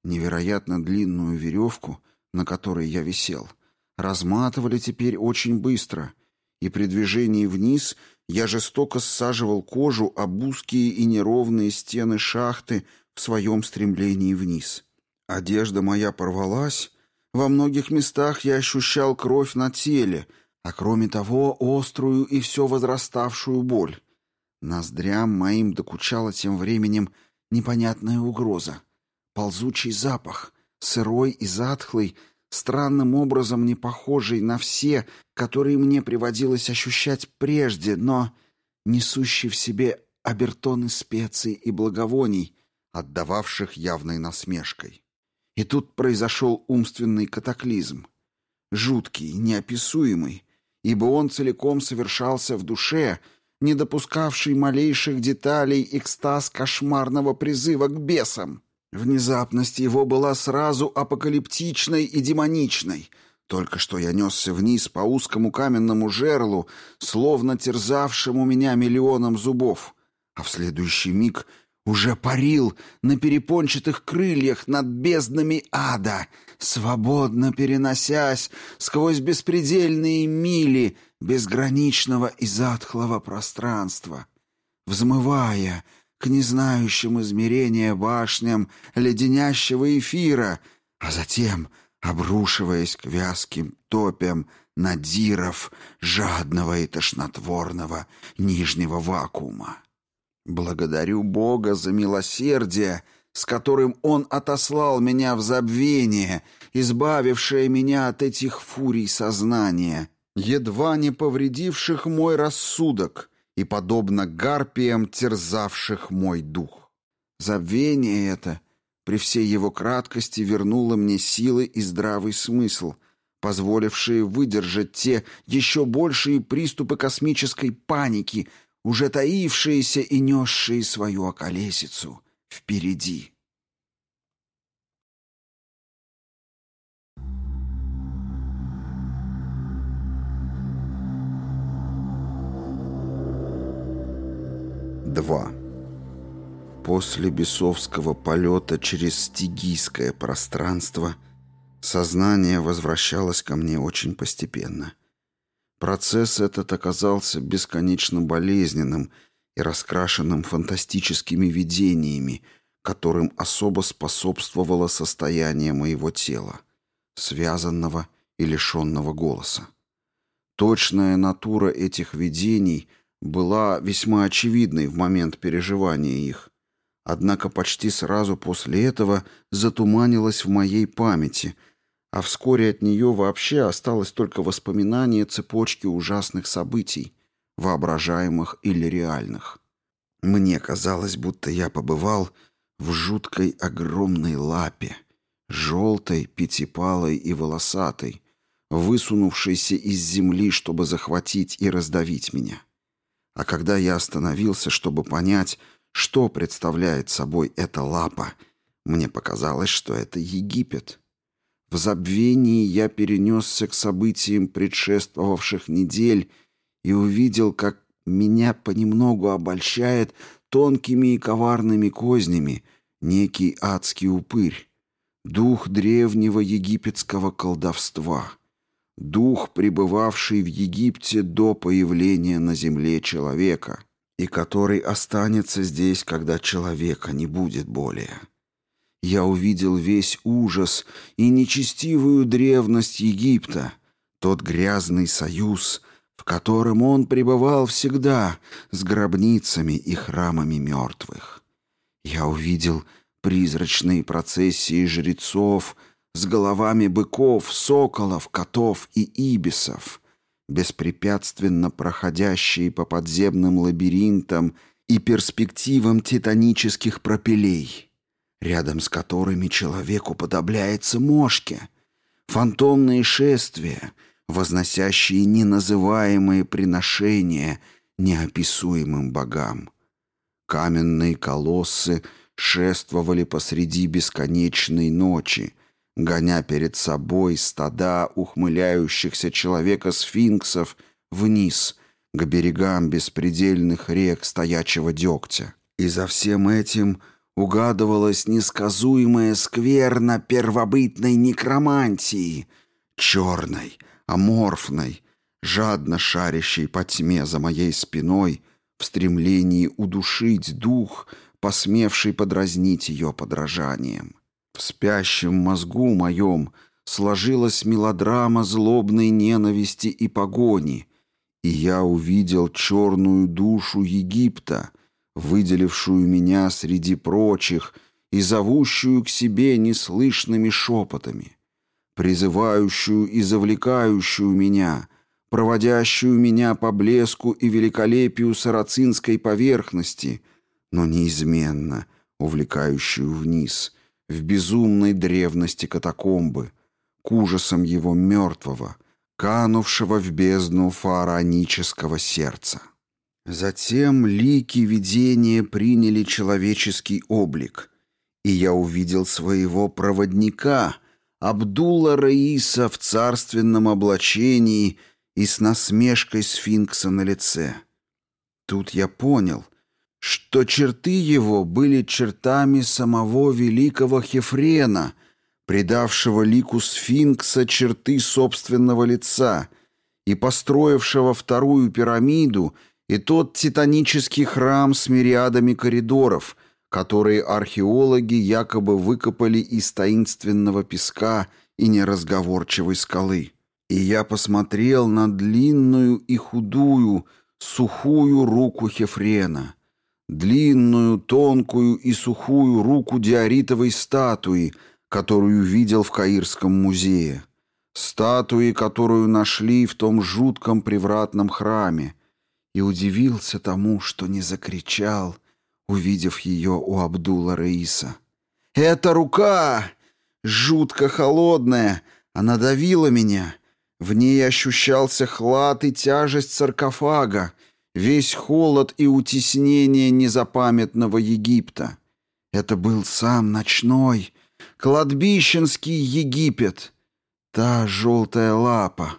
Невероятно длинную веревку, на которой я висел, разматывали теперь очень быстро, и при движении вниз я жестоко ссаживал кожу об узкие и неровные стены шахты в своем стремлении вниз. Одежда моя порвалась, во многих местах я ощущал кровь на теле, а кроме того острую и все возраставшую боль. Ноздрям моим докучала тем временем непонятная угроза. Ползучий запах, сырой и затхлый, странным образом не похожий на все, которые мне приводилось ощущать прежде, но несущий в себе обертоны специй и благовоний, отдававших явной насмешкой. И тут произошел умственный катаклизм. Жуткий, неописуемый, ибо он целиком совершался в душе, не допускавший малейших деталей экстаз кошмарного призыва к бесам. Внезапность его была сразу апокалиптичной и демоничной. Только что я несся вниз по узкому каменному жерлу, словно терзавшему меня миллионом зубов, а в следующий миг уже парил на перепончатых крыльях над безднами ада, свободно переносясь сквозь беспредельные мили безграничного и затхлого пространства, взмывая к незнающим измерения башням леденящего эфира, а затем обрушиваясь к вязким топям надиров жадного и тошнотворного нижнего вакуума. Благодарю Бога за милосердие, с которым Он отослал меня в забвение, избавившее меня от этих фурий сознания, едва не повредивших мой рассудок и, подобно гарпиям, терзавших мой дух. Забвение это, при всей его краткости, вернуло мне силы и здравый смысл, позволившие выдержать те еще большие приступы космической паники, уже таившиеся и несшие свою околесицу впереди. Два. После бесовского полета через стигийское пространство сознание возвращалось ко мне очень постепенно. Процесс этот оказался бесконечно болезненным и раскрашенным фантастическими видениями, которым особо способствовало состояние моего тела, связанного и лишенного голоса. Точная натура этих видений была весьма очевидной в момент переживания их, однако почти сразу после этого затуманилась в моей памяти – а вскоре от нее вообще осталось только воспоминание цепочки ужасных событий, воображаемых или реальных. Мне казалось, будто я побывал в жуткой огромной лапе, желтой, пятипалой и волосатой, высунувшейся из земли, чтобы захватить и раздавить меня. А когда я остановился, чтобы понять, что представляет собой эта лапа, мне показалось, что это Египет — в забвении я перенесся к событиям предшествовавших недель и увидел, как меня понемногу обольщает тонкими и коварными кознями некий адский упырь, дух древнего египетского колдовства, дух, пребывавший в Египте до появления на земле человека и который останется здесь, когда человека не будет более я увидел весь ужас и нечестивую древность Египта, тот грязный союз, в котором он пребывал всегда с гробницами и храмами мертвых. Я увидел призрачные процессии жрецов с головами быков, соколов, котов и ибисов, беспрепятственно проходящие по подземным лабиринтам и перспективам титанических пропелей рядом с которыми человеку подобляется мошке, фантомные шествия, возносящие неназываемые приношения неописуемым богам. Каменные колоссы шествовали посреди бесконечной ночи, гоня перед собой стада ухмыляющихся человека-сфинксов вниз, к берегам беспредельных рек стоячего дегтя. И за всем этим угадывалась несказуемая скверна первобытной некромантии, черной, аморфной, жадно шарящей по тьме за моей спиной в стремлении удушить дух, посмевший подразнить ее подражанием. В спящем мозгу моем сложилась мелодрама злобной ненависти и погони, и я увидел черную душу Египта, выделившую меня среди прочих и зовущую к себе неслышными шепотами, призывающую и завлекающую меня, проводящую меня по блеску и великолепию сарацинской поверхности, но неизменно увлекающую вниз, в безумной древности катакомбы, к ужасам его мертвого, канувшего в бездну фараонического сердца. Затем лики видения приняли человеческий облик, и я увидел своего проводника, Абдулла Раиса в царственном облачении и с насмешкой сфинкса на лице. Тут я понял, что черты его были чертами самого великого Хефрена, придавшего лику сфинкса черты собственного лица и построившего вторую пирамиду — и тот титанический храм с мириадами коридоров, которые археологи якобы выкопали из таинственного песка и неразговорчивой скалы. И я посмотрел на длинную и худую, сухую руку Хефрена, длинную, тонкую и сухую руку диоритовой статуи, которую видел в Каирском музее. Статуи, которую нашли в том жутком привратном храме, и удивился тому, что не закричал, увидев ее у Абдула Раиса. «Это рука! Жутко холодная! Она давила меня!» В ней ощущался хлад и тяжесть саркофага, весь холод и утеснение незапамятного Египта. Это был сам ночной, кладбищенский Египет. Та желтая лапа.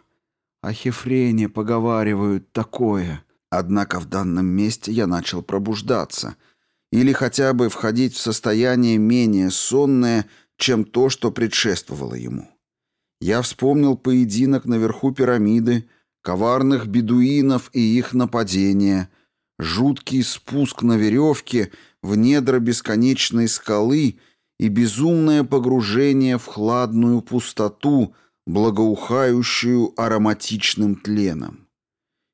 О Хефрене поговаривают такое. Однако в данном месте я начал пробуждаться. Или хотя бы входить в состояние менее сонное, чем то, что предшествовало ему. Я вспомнил поединок наверху пирамиды, коварных бедуинов и их нападения, жуткий спуск на веревке в недра бесконечной скалы и безумное погружение в хладную пустоту, благоухающую ароматичным тленом.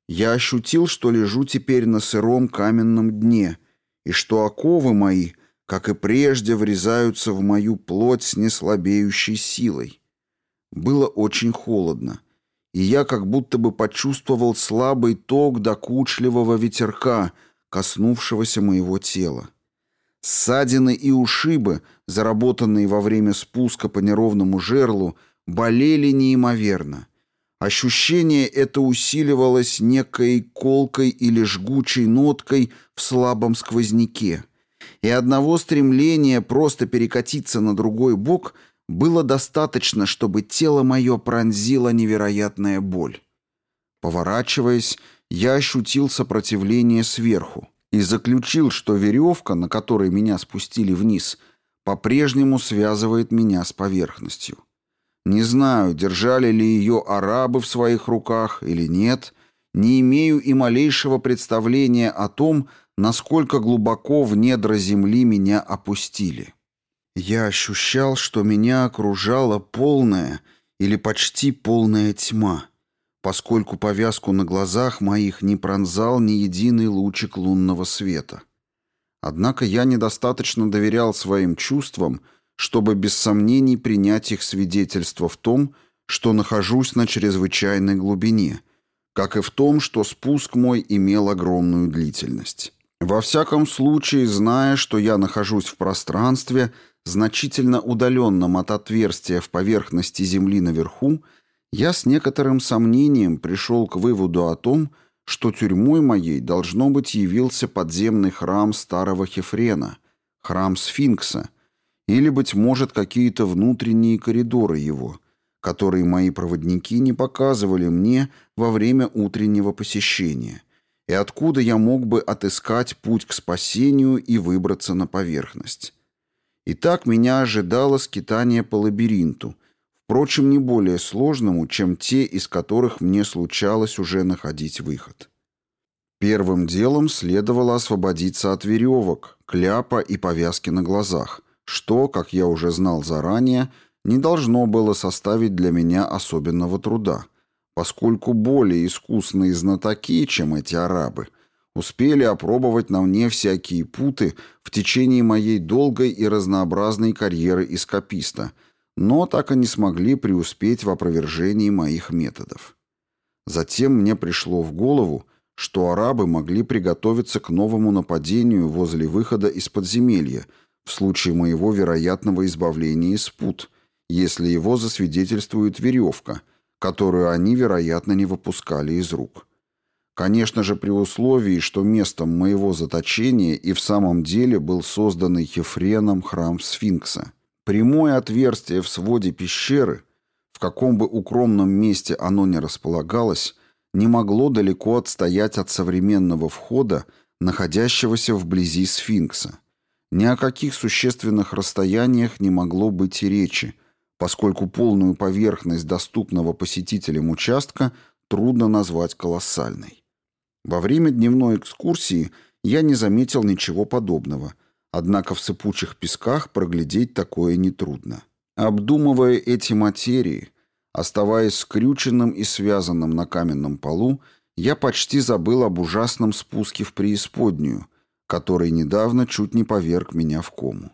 Я ощутил, что лежу теперь на сыром каменном дне, и что оковы мои, как и прежде, врезаются в мою плоть с неслабеющей силой. Было очень холодно, и я как будто бы почувствовал слабый ток докучливого ветерка, коснувшегося моего тела. Ссадины и ушибы, заработанные во время спуска по неровному жерлу, болели неимоверно. Ощущение это усиливалось некой колкой или жгучей ноткой в слабом сквозняке. И одного стремления просто перекатиться на другой бок было достаточно, чтобы тело мое пронзило невероятная боль. Поворачиваясь, я ощутил сопротивление сверху и заключил, что веревка, на которой меня спустили вниз, по-прежнему связывает меня с поверхностью. Не знаю, держали ли ее арабы в своих руках или нет, не имею и малейшего представления о том, насколько глубоко в недра земли меня опустили. Я ощущал, что меня окружала полная или почти полная тьма, поскольку повязку на глазах моих не пронзал ни единый лучик лунного света. Однако я недостаточно доверял своим чувствам, чтобы без сомнений принять их свидетельство в том, что нахожусь на чрезвычайной глубине, как и в том, что спуск мой имел огромную длительность. Во всяком случае, зная, что я нахожусь в пространстве, значительно удаленном от отверстия в поверхности Земли наверху, я с некоторым сомнением пришел к выводу о том, что тюрьмой моей должно быть явился подземный храм старого Хефрена, храм Сфинкса, или, быть может, какие-то внутренние коридоры его, которые мои проводники не показывали мне во время утреннего посещения, и откуда я мог бы отыскать путь к спасению и выбраться на поверхность. Итак, меня ожидало скитание по лабиринту, впрочем, не более сложному, чем те, из которых мне случалось уже находить выход. Первым делом следовало освободиться от веревок, кляпа и повязки на глазах, что, как я уже знал заранее, не должно было составить для меня особенного труда, поскольку более искусные знатоки, чем эти арабы, успели опробовать на мне всякие путы в течение моей долгой и разнообразной карьеры эскаписта, но так и не смогли преуспеть в опровержении моих методов. Затем мне пришло в голову, что арабы могли приготовиться к новому нападению возле выхода из подземелья – в случае моего вероятного избавления из пут, если его засвидетельствует веревка, которую они, вероятно, не выпускали из рук. Конечно же, при условии, что местом моего заточения и в самом деле был созданный Хефреном храм Сфинкса. Прямое отверстие в своде пещеры, в каком бы укромном месте оно ни располагалось, не могло далеко отстоять от современного входа, находящегося вблизи сфинкса. Ни о каких существенных расстояниях не могло быть и речи, поскольку полную поверхность доступного посетителям участка трудно назвать колоссальной. Во время дневной экскурсии я не заметил ничего подобного, однако в сыпучих песках проглядеть такое нетрудно. Обдумывая эти материи, оставаясь скрюченным и связанным на каменном полу, я почти забыл об ужасном спуске в преисподнюю, который недавно чуть не поверг меня в кому.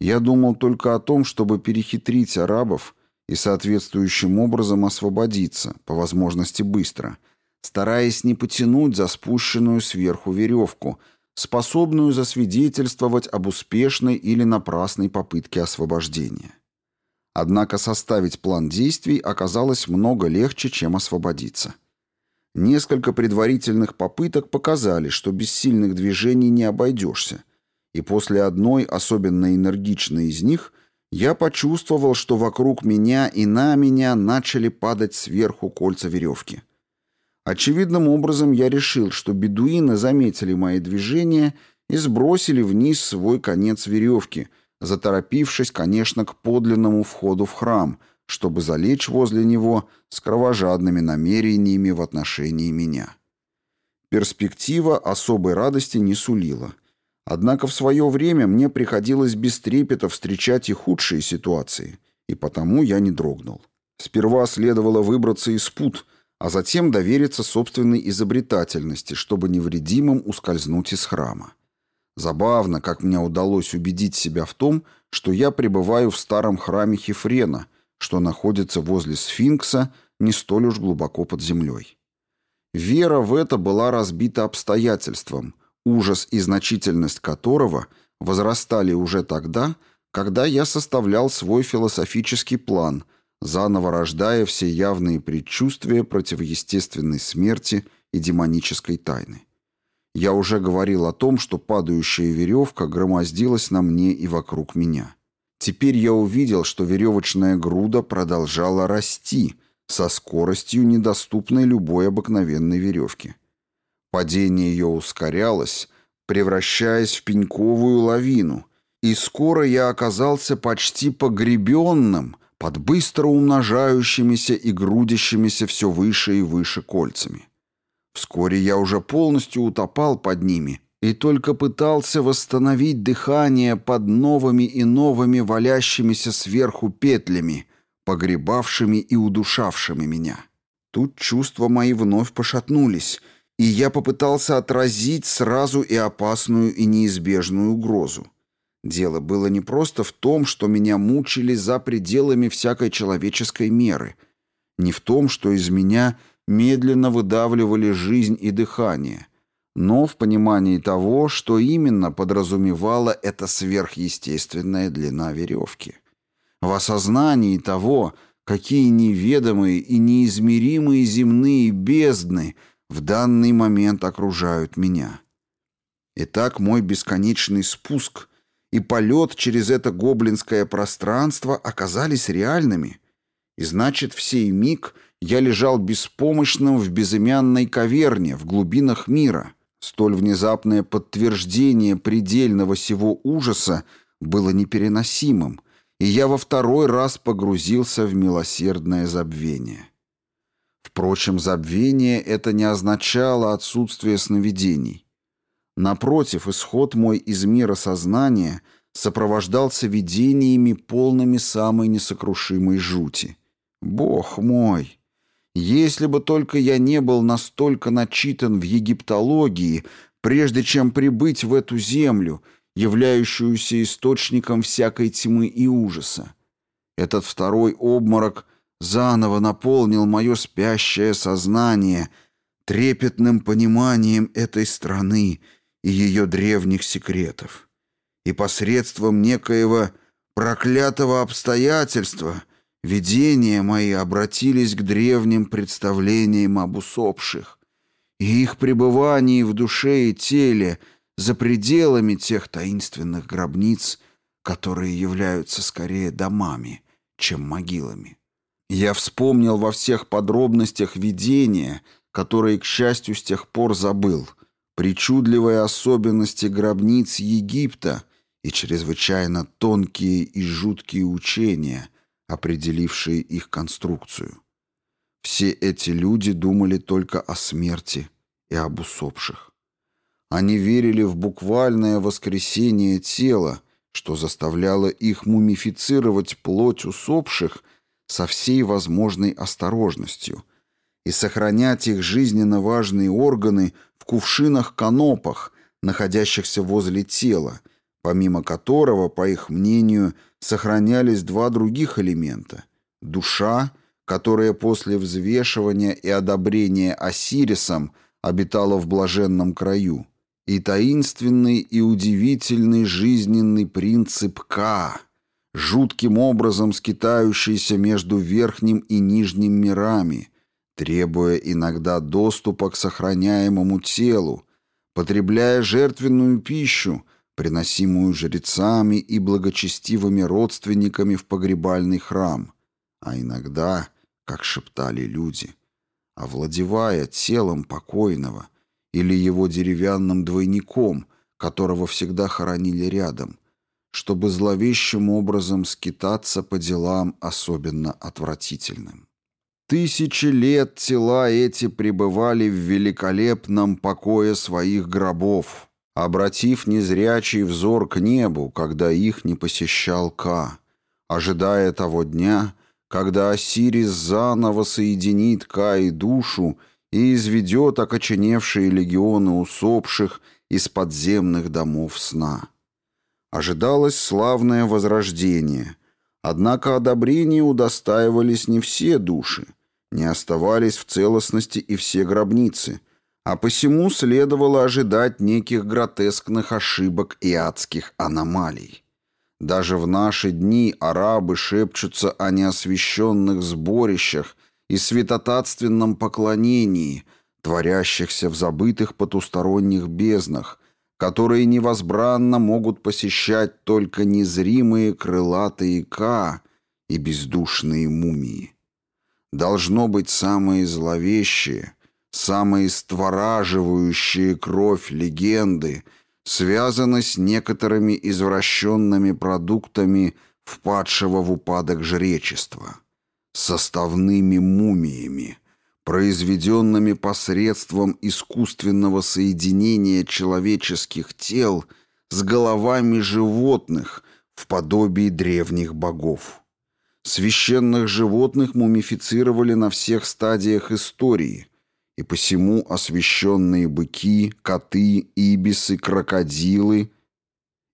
Я думал только о том, чтобы перехитрить арабов и соответствующим образом освободиться, по возможности быстро, стараясь не потянуть за спущенную сверху веревку, способную засвидетельствовать об успешной или напрасной попытке освобождения. Однако составить план действий оказалось много легче, чем освободиться. Несколько предварительных попыток показали, что без сильных движений не обойдешься. И после одной особенно энергичной из них я почувствовал, что вокруг меня и на меня начали падать сверху кольца веревки. Очевидным образом я решил, что бедуины заметили мои движения и сбросили вниз свой конец веревки, заторопившись, конечно, к подлинному входу в храм — чтобы залечь возле него с кровожадными намерениями в отношении меня. Перспектива особой радости не сулила. Однако в свое время мне приходилось без трепета встречать и худшие ситуации, и потому я не дрогнул. Сперва следовало выбраться из пут, а затем довериться собственной изобретательности, чтобы невредимым ускользнуть из храма. Забавно, как мне удалось убедить себя в том, что я пребываю в старом храме Хефрена, что находится возле сфинкса не столь уж глубоко под землей. Вера в это была разбита обстоятельством, ужас и значительность которого возрастали уже тогда, когда я составлял свой философический план, заново рождая все явные предчувствия противоестественной смерти и демонической тайны. Я уже говорил о том, что падающая веревка громоздилась на мне и вокруг меня. Теперь я увидел, что веревочная груда продолжала расти со скоростью, недоступной любой обыкновенной веревке. Падение ее ускорялось, превращаясь в пеньковую лавину, и скоро я оказался почти погребенным под быстро умножающимися и грудящимися все выше и выше кольцами. Вскоре я уже полностью утопал под ними и только пытался восстановить дыхание под новыми и новыми валящимися сверху петлями, погребавшими и удушавшими меня. Тут чувства мои вновь пошатнулись, и я попытался отразить сразу и опасную и неизбежную угрозу. Дело было не просто в том, что меня мучили за пределами всякой человеческой меры, не в том, что из меня медленно выдавливали жизнь и дыхание — но в понимании того, что именно подразумевала эта сверхъестественная длина веревки. В осознании того, какие неведомые и неизмеримые земные бездны в данный момент окружают меня. Итак, мой бесконечный спуск и полет через это гоблинское пространство оказались реальными. И значит, в сей миг я лежал беспомощным в безымянной каверне в глубинах мира. Столь внезапное подтверждение предельного сего ужаса было непереносимым, и я во второй раз погрузился в милосердное забвение. Впрочем, забвение это не означало отсутствие сновидений. Напротив, исход мой из мира сознания сопровождался видениями, полными самой несокрушимой жути. Бог мой! Если бы только я не был настолько начитан в египтологии, прежде чем прибыть в эту землю, являющуюся источником всякой тьмы и ужаса. Этот второй обморок заново наполнил мое спящее сознание трепетным пониманием этой страны и ее древних секретов. И посредством некоего проклятого обстоятельства видения мои обратились к древним представлениям об усопших, и их пребывании в душе и теле за пределами тех таинственных гробниц, которые являются скорее домами, чем могилами. Я вспомнил во всех подробностях видения, которые, к счастью, с тех пор забыл — причудливые особенности гробниц Египта и чрезвычайно тонкие и жуткие учения, определившие их конструкцию. Все эти люди думали только о смерти и об усопших. Они верили в буквальное воскресение тела, что заставляло их мумифицировать плоть усопших со всей возможной осторожностью и сохранять их жизненно важные органы кувшинах-канопах, находящихся возле тела, помимо которого, по их мнению, сохранялись два других элемента – душа, которая после взвешивания и одобрения Осирисом обитала в блаженном краю, и таинственный и удивительный жизненный принцип Ка, жутким образом скитающийся между верхним и нижним мирами, требуя иногда доступа к сохраняемому телу, потребляя жертвенную пищу, приносимую жрецами и благочестивыми родственниками в погребальный храм, а иногда, как шептали люди, овладевая телом покойного или его деревянным двойником, которого всегда хоронили рядом, чтобы зловещим образом скитаться по делам особенно отвратительным. Тысячи лет тела эти пребывали в великолепном покое своих гробов, обратив незрячий взор к небу, когда их не посещал Ка, ожидая того дня, когда Осирис заново соединит Ка и душу и изведет окоченевшие легионы усопших из подземных домов сна. Ожидалось славное возрождение, однако одобрения удостаивались не все души — не оставались в целостности и все гробницы, а посему следовало ожидать неких гротескных ошибок и адских аномалий. Даже в наши дни арабы шепчутся о неосвященных сборищах и святотатственном поклонении, творящихся в забытых потусторонних безднах, которые невозбранно могут посещать только незримые крылатые Ка и бездушные мумии должно быть самые зловещие, самые створаживающие кровь легенды, связаны с некоторыми извращенными продуктами впадшего в упадок жречества, составными мумиями, произведенными посредством искусственного соединения человеческих тел с головами животных в подобии древних богов. Священных животных мумифицировали на всех стадиях истории, и посему освященные быки, коты, ибисы, крокодилы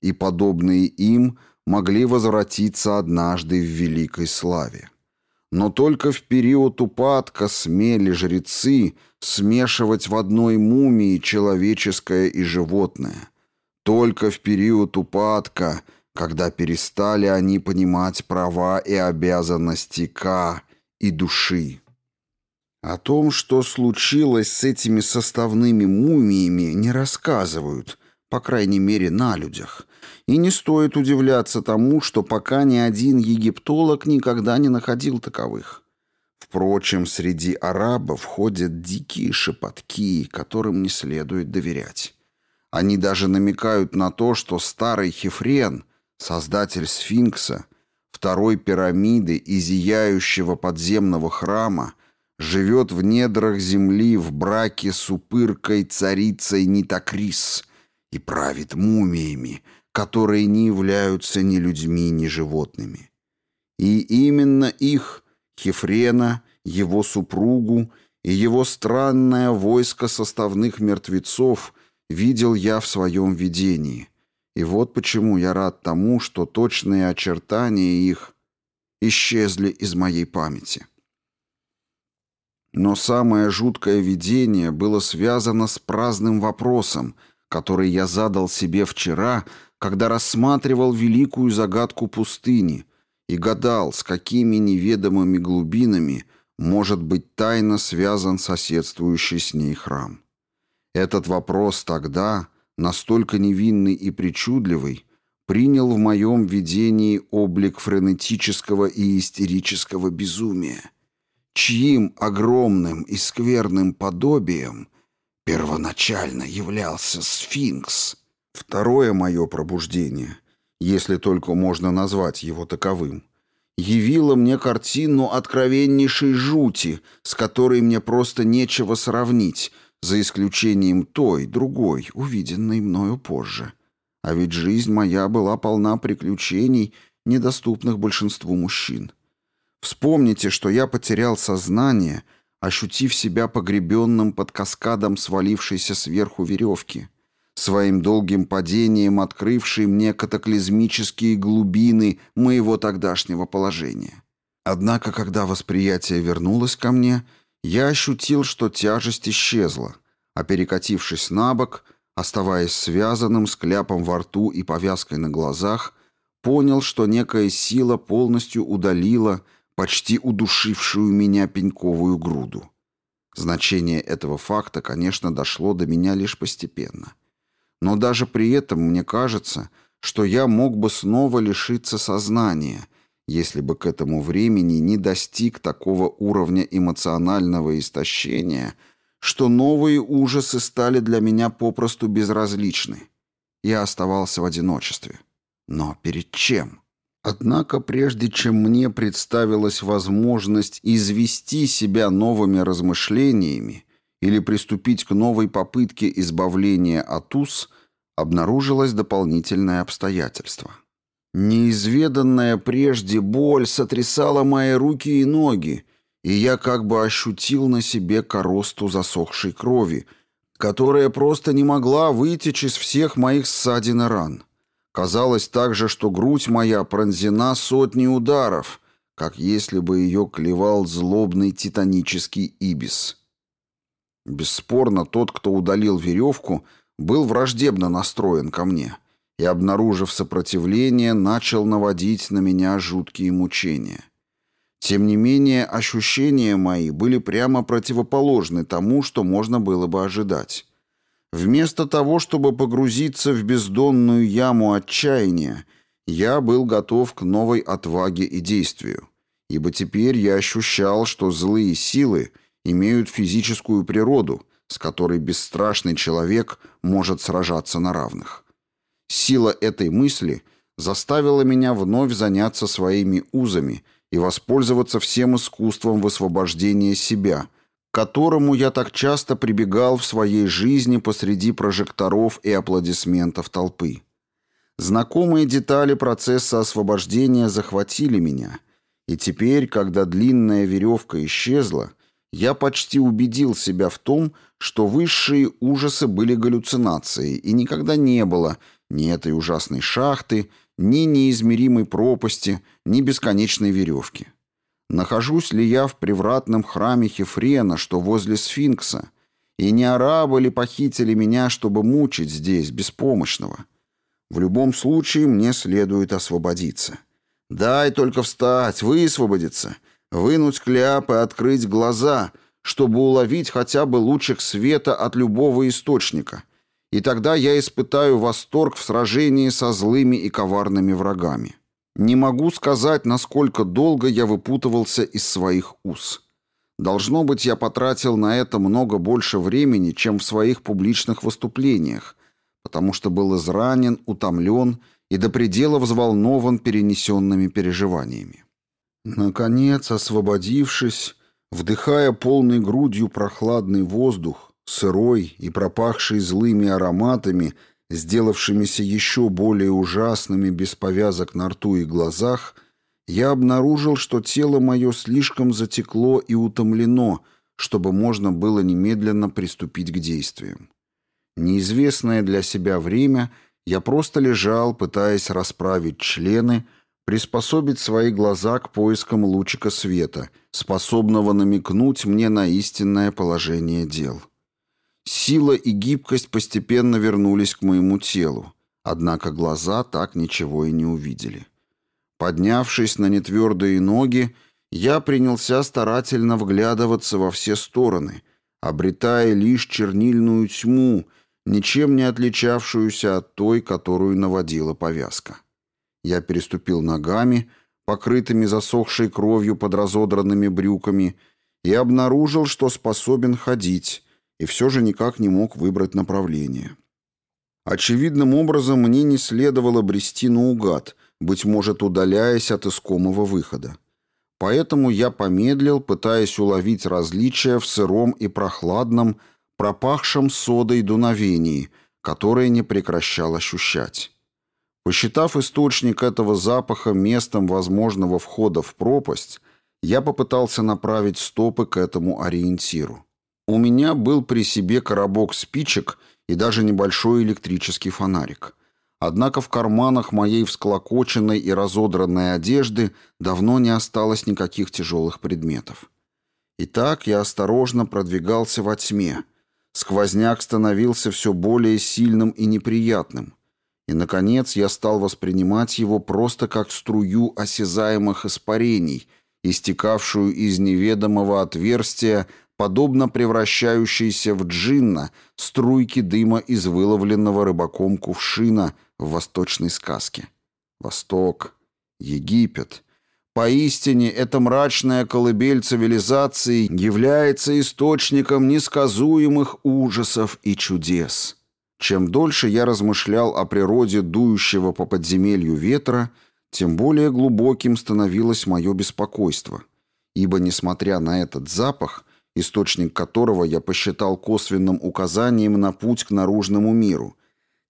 и подобные им могли возвратиться однажды в великой славе. Но только в период упадка смели жрецы смешивать в одной мумии человеческое и животное. Только в период упадка – когда перестали они понимать права и обязанности К и души. О том, что случилось с этими составными мумиями, не рассказывают, по крайней мере, на людях. И не стоит удивляться тому, что пока ни один египтолог никогда не находил таковых. Впрочем, среди арабов ходят дикие шепотки, которым не следует доверять. Они даже намекают на то, что старый Хефрен, создатель сфинкса, второй пирамиды и зияющего подземного храма, живет в недрах земли в браке с упыркой царицей Нитакрис и правит мумиями, которые не являются ни людьми, ни животными. И именно их, Хефрена, его супругу и его странное войско составных мертвецов видел я в своем видении. И вот почему я рад тому, что точные очертания их исчезли из моей памяти. Но самое жуткое видение было связано с праздным вопросом, который я задал себе вчера, когда рассматривал великую загадку пустыни и гадал, с какими неведомыми глубинами может быть тайно связан соседствующий с ней храм. Этот вопрос тогда, настолько невинный и причудливый, принял в моем видении облик френетического и истерического безумия — чьим огромным и скверным подобием первоначально являлся сфинкс. Второе мое пробуждение, если только можно назвать его таковым, явило мне картину откровеннейшей жути, с которой мне просто нечего сравнить, за исключением той, другой, увиденной мною позже. А ведь жизнь моя была полна приключений, недоступных большинству мужчин. Вспомните, что я потерял сознание, ощутив себя погребенным под каскадом свалившейся сверху веревки, своим долгим падением открывшей мне катаклизмические глубины моего тогдашнего положения. Однако, когда восприятие вернулось ко мне, я ощутил, что тяжесть исчезла, а перекатившись на бок, оставаясь связанным с кляпом во рту и повязкой на глазах, понял, что некая сила полностью удалила почти удушившую меня пеньковую груду. Значение этого факта, конечно, дошло до меня лишь постепенно. Но даже при этом мне кажется, что я мог бы снова лишиться сознания, если бы к этому времени не достиг такого уровня эмоционального истощения, что новые ужасы стали для меня попросту безразличны. Я оставался в одиночестве. Но перед чем? Однако прежде чем мне представилась возможность извести себя новыми размышлениями или приступить к новой попытке избавления от уз, обнаружилось дополнительное обстоятельство. Неизведанная прежде боль сотрясала мои руки и ноги, и я как бы ощутил на себе коросту засохшей крови, которая просто не могла вытечь из всех моих ссадин и ран. Казалось также, что грудь моя пронзена сотней ударов, как если бы ее клевал злобный титанический ибис. Бесспорно, тот, кто удалил веревку, был враждебно настроен ко мне и, обнаружив сопротивление, начал наводить на меня жуткие мучения. Тем не менее, ощущения мои были прямо противоположны тому, что можно было бы ожидать. Вместо того, чтобы погрузиться в бездонную яму отчаяния, я был готов к новой отваге и действию, ибо теперь я ощущал, что злые силы имеют физическую природу, с которой бесстрашный человек может сражаться на равных. Сила этой мысли заставила меня вновь заняться своими узами и воспользоваться всем искусством высвобождения себя – которому я так часто прибегал в своей жизни посреди прожекторов и аплодисментов толпы. Знакомые детали процесса освобождения захватили меня, и теперь, когда длинная веревка исчезла, я почти убедил себя в том, что высшие ужасы были галлюцинацией, и никогда не было ни этой ужасной шахты, ни неизмеримой пропасти, ни бесконечной веревки. Нахожусь ли я в привратном храме Хефрена, что возле сфинкса, и не арабы ли похитили меня, чтобы мучить здесь, беспомощного? В любом случае мне следует освободиться. Дай только встать, высвободиться, вынуть кляп и открыть глаза, чтобы уловить хотя бы лучик света от любого источника, и тогда я испытаю восторг в сражении со злыми и коварными врагами. Не могу сказать, насколько долго я выпутывался из своих уз. Должно быть, я потратил на это много больше времени, чем в своих публичных выступлениях, потому что был изранен, утомлен и до предела взволнован перенесенными переживаниями. Наконец, освободившись, вдыхая полной грудью прохладный воздух, сырой и пропахший злыми ароматами, сделавшимися еще более ужасными без повязок на рту и глазах, я обнаружил, что тело мое слишком затекло и утомлено, чтобы можно было немедленно приступить к действиям. Неизвестное для себя время я просто лежал, пытаясь расправить члены, приспособить свои глаза к поискам лучика света, способного намекнуть мне на истинное положение дел. Сила и гибкость постепенно вернулись к моему телу, однако глаза так ничего и не увидели. Поднявшись на нетвердые ноги, я принялся старательно вглядываться во все стороны, обретая лишь чернильную тьму, ничем не отличавшуюся от той, которую наводила повязка. Я переступил ногами, покрытыми засохшей кровью под разодранными брюками, и обнаружил, что способен ходить, и все же никак не мог выбрать направление. Очевидным образом мне не следовало брести наугад, быть может, удаляясь от искомого выхода. Поэтому я помедлил, пытаясь уловить различия в сыром и прохладном, пропахшем содой дуновении, которое не прекращал ощущать. Посчитав источник этого запаха местом возможного входа в пропасть, я попытался направить стопы к этому ориентиру. У меня был при себе коробок спичек и даже небольшой электрический фонарик. Однако в карманах моей всклокоченной и разодранной одежды давно не осталось никаких тяжелых предметов. Итак, я осторожно продвигался во тьме. Сквозняк становился все более сильным и неприятным. И, наконец, я стал воспринимать его просто как струю осязаемых испарений, истекавшую из неведомого отверстия подобно превращающейся в джинна струйки дыма из выловленного рыбаком кувшина в восточной сказке. Восток, Египет. Поистине, эта мрачная колыбель цивилизации является источником несказуемых ужасов и чудес. Чем дольше я размышлял о природе дующего по подземелью ветра, тем более глубоким становилось мое беспокойство. Ибо, несмотря на этот запах, источник которого я посчитал косвенным указанием на путь к наружному миру.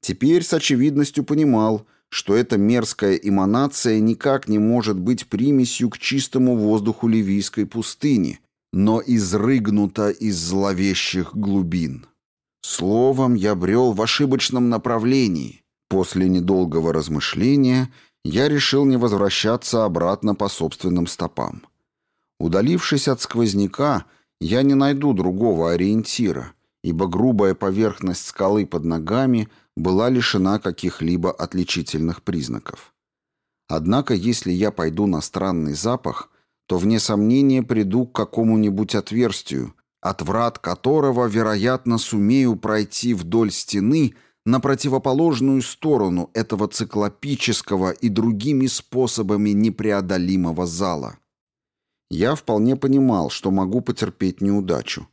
Теперь с очевидностью понимал, что эта мерзкая эманация никак не может быть примесью к чистому воздуху ливийской пустыни, но изрыгнута из зловещих глубин. Словом, я брел в ошибочном направлении. После недолгого размышления я решил не возвращаться обратно по собственным стопам. Удалившись от сквозняка, я не найду другого ориентира, ибо грубая поверхность скалы под ногами была лишена каких-либо отличительных признаков. Однако, если я пойду на странный запах, то вне сомнения приду к какому-нибудь отверстию, от врат которого, вероятно, сумею пройти вдоль стены на противоположную сторону этого циклопического и другими способами непреодолимого зала. Я вполне понимал, что могу потерпеть неудачу.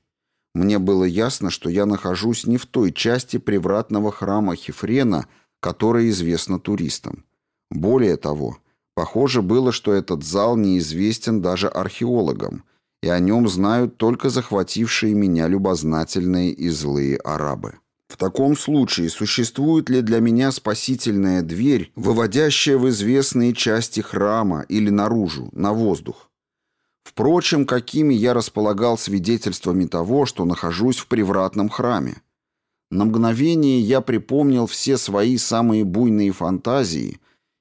Мне было ясно, что я нахожусь не в той части привратного храма Хифрена, которая известна туристам. Более того, похоже было, что этот зал неизвестен даже археологам, и о нем знают только захватившие меня любознательные и злые арабы. В таком случае существует ли для меня спасительная дверь, выводящая в известные части храма или наружу, на воздух? Впрочем, какими я располагал свидетельствами того, что нахожусь в привратном храме. На мгновение я припомнил все свои самые буйные фантазии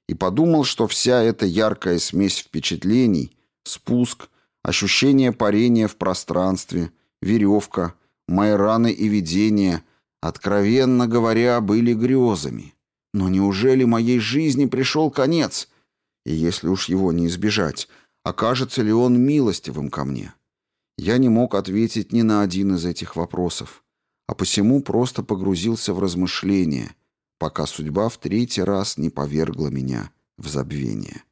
и подумал, что вся эта яркая смесь впечатлений, спуск, ощущение парения в пространстве, веревка, мои раны и видения, откровенно говоря, были грезами. Но неужели моей жизни пришел конец? И если уж его не избежать – окажется ли он милостивым ко мне. Я не мог ответить ни на один из этих вопросов, а посему просто погрузился в размышления, пока судьба в третий раз не повергла меня в забвение.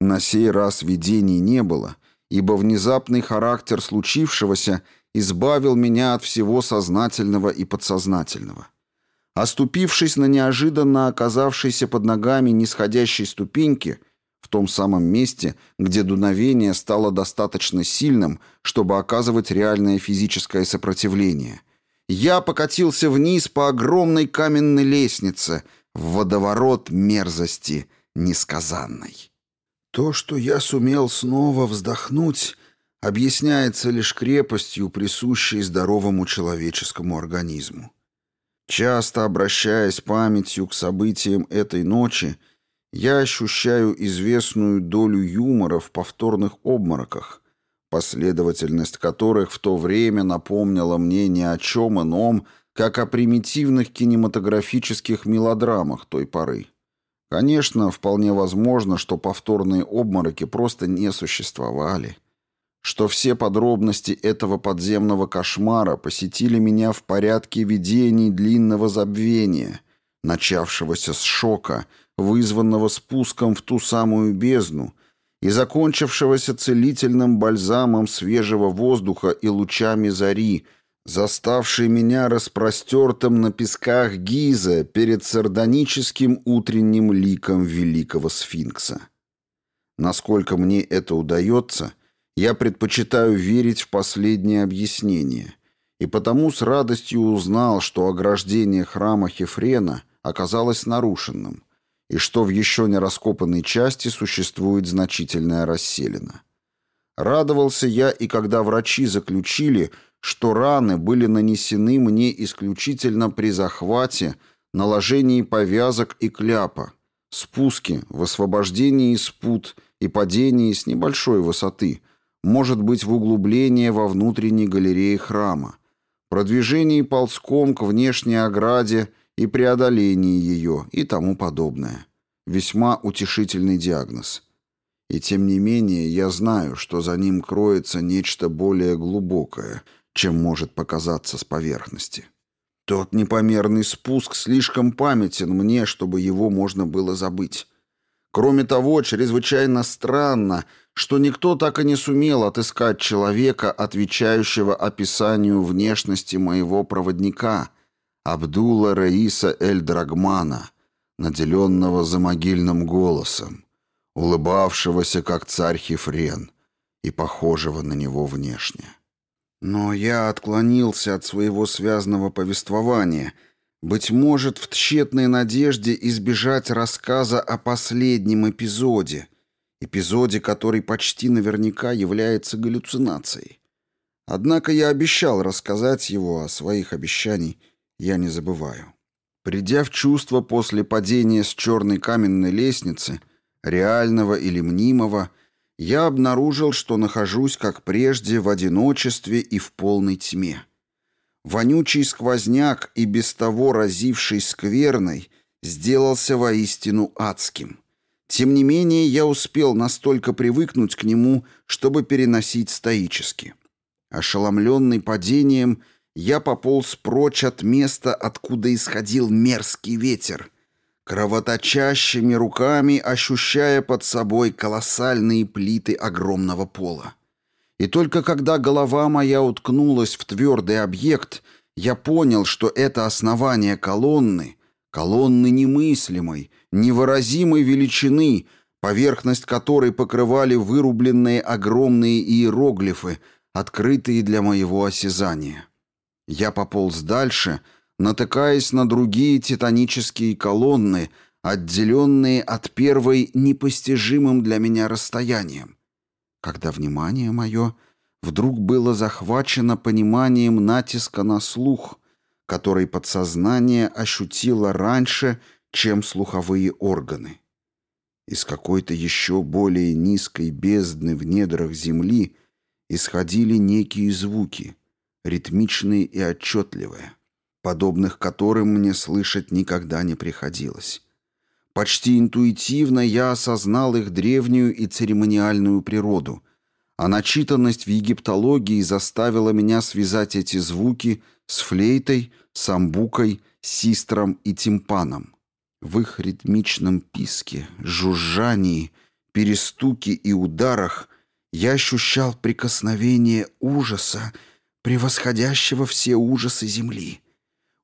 На сей раз видений не было, ибо внезапный характер случившегося избавил меня от всего сознательного и подсознательного. Оступившись на неожиданно оказавшейся под ногами нисходящей ступеньке, в том самом месте, где дуновение стало достаточно сильным, чтобы оказывать реальное физическое сопротивление, я покатился вниз по огромной каменной лестнице в водоворот мерзости несказанной. То, что я сумел снова вздохнуть, объясняется лишь крепостью, присущей здоровому человеческому организму. Часто обращаясь памятью к событиям этой ночи, я ощущаю известную долю юмора в повторных обмороках, последовательность которых в то время напомнила мне ни о чем ином, как о примитивных кинематографических мелодрамах той поры. Конечно, вполне возможно, что повторные обмороки просто не существовали что все подробности этого подземного кошмара посетили меня в порядке видений длинного забвения, начавшегося с шока, вызванного спуском в ту самую бездну, и закончившегося целительным бальзамом свежего воздуха и лучами зари, заставший меня распростертым на песках Гиза перед сардоническим утренним ликом великого сфинкса. Насколько мне это удается — я предпочитаю верить в последнее объяснение, и потому с радостью узнал, что ограждение храма Хефрена оказалось нарушенным, и что в еще не раскопанной части существует значительная расселена. Радовался я и когда врачи заключили, что раны были нанесены мне исключительно при захвате, наложении повязок и кляпа, спуске, в освобождении из пут и падении с небольшой высоты – может быть в углубление во внутренней галерее храма, продвижении ползком к внешней ограде и преодолении ее и тому подобное. Весьма утешительный диагноз. И тем не менее я знаю, что за ним кроется нечто более глубокое, чем может показаться с поверхности. Тот непомерный спуск слишком памятен мне, чтобы его можно было забыть. Кроме того, чрезвычайно странно, что никто так и не сумел отыскать человека, отвечающего описанию внешности моего проводника, Абдула Раиса Эль-Драгмана, наделенного замогильным голосом, улыбавшегося, как царь Хифрен, и похожего на него внешне. Но я отклонился от своего связанного повествования — быть может, в тщетной надежде избежать рассказа о последнем эпизоде, эпизоде, который почти наверняка является галлюцинацией. Однако я обещал рассказать его, о своих обещаний я не забываю. Придя в чувство после падения с черной каменной лестницы, реального или мнимого, я обнаружил, что нахожусь, как прежде, в одиночестве и в полной тьме. Вонючий сквозняк и без того разивший скверной сделался воистину адским. Тем не менее, я успел настолько привыкнуть к нему, чтобы переносить стоически. Ошеломленный падением, я пополз прочь от места, откуда исходил мерзкий ветер, кровоточащими руками ощущая под собой колоссальные плиты огромного пола. И только когда голова моя уткнулась в твердый объект, я понял, что это основание колонны, колонны немыслимой, невыразимой величины, поверхность которой покрывали вырубленные огромные иероглифы, открытые для моего осязания. Я пополз дальше, натыкаясь на другие титанические колонны, отделенные от первой непостижимым для меня расстоянием когда внимание мое вдруг было захвачено пониманием натиска на слух, который подсознание ощутило раньше, чем слуховые органы. Из какой-то еще более низкой бездны в недрах земли исходили некие звуки, ритмичные и отчетливые, подобных которым мне слышать никогда не приходилось. Почти интуитивно я осознал их древнюю и церемониальную природу, а начитанность в египтологии заставила меня связать эти звуки с флейтой, самбукой, систром и тимпаном. В их ритмичном писке, жужжании, перестуке и ударах я ощущал прикосновение ужаса, превосходящего все ужасы земли.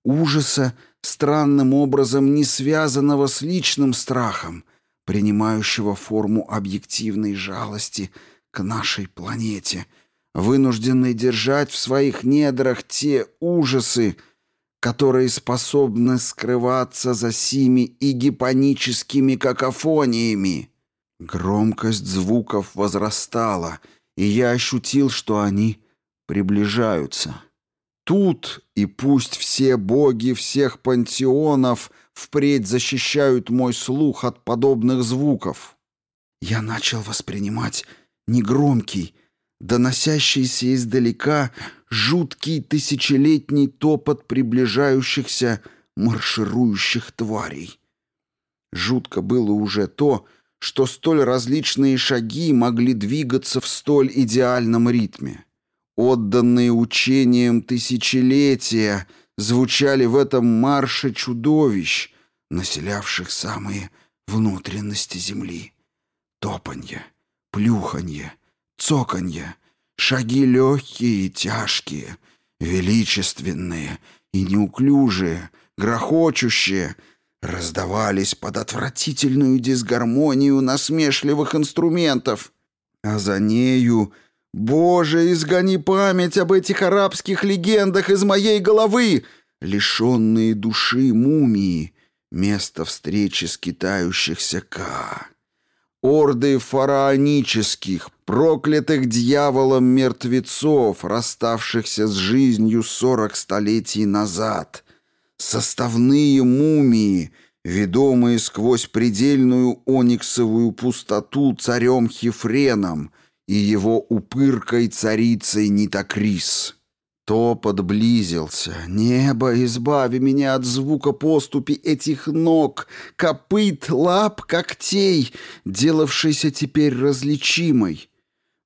Ужаса, странным образом не связанного с личным страхом, принимающего форму объективной жалости к нашей планете, вынужденной держать в своих недрах те ужасы, которые способны скрываться за сими и гипоническими какофониями. Громкость звуков возрастала, и я ощутил, что они приближаются. Тут, и пусть все боги всех пантеонов впредь защищают мой слух от подобных звуков. Я начал воспринимать негромкий, доносящийся издалека жуткий тысячелетний топот приближающихся марширующих тварей. Жутко было уже то, что столь различные шаги могли двигаться в столь идеальном ритме. Отданные учением тысячелетия звучали в этом марше чудовищ, населявших самые внутренности земли. Топанье, плюханье, цоканье, шаги легкие и тяжкие, величественные и неуклюжие, грохочущие — раздавались под отвратительную дисгармонию насмешливых инструментов. А за нею... «Боже, изгони память об этих арабских легендах из моей головы!» Лишенные души мумии, место встречи с китающихся Ка. Орды фараонических, проклятых дьяволом мертвецов, расставшихся с жизнью сорок столетий назад — составные мумии, ведомые сквозь предельную ониксовую пустоту царем Хифреном и его упыркой царицей Нитокрис. Топот близился. Небо, избави меня от звука поступи этих ног, копыт, лап, когтей, делавшейся теперь различимой.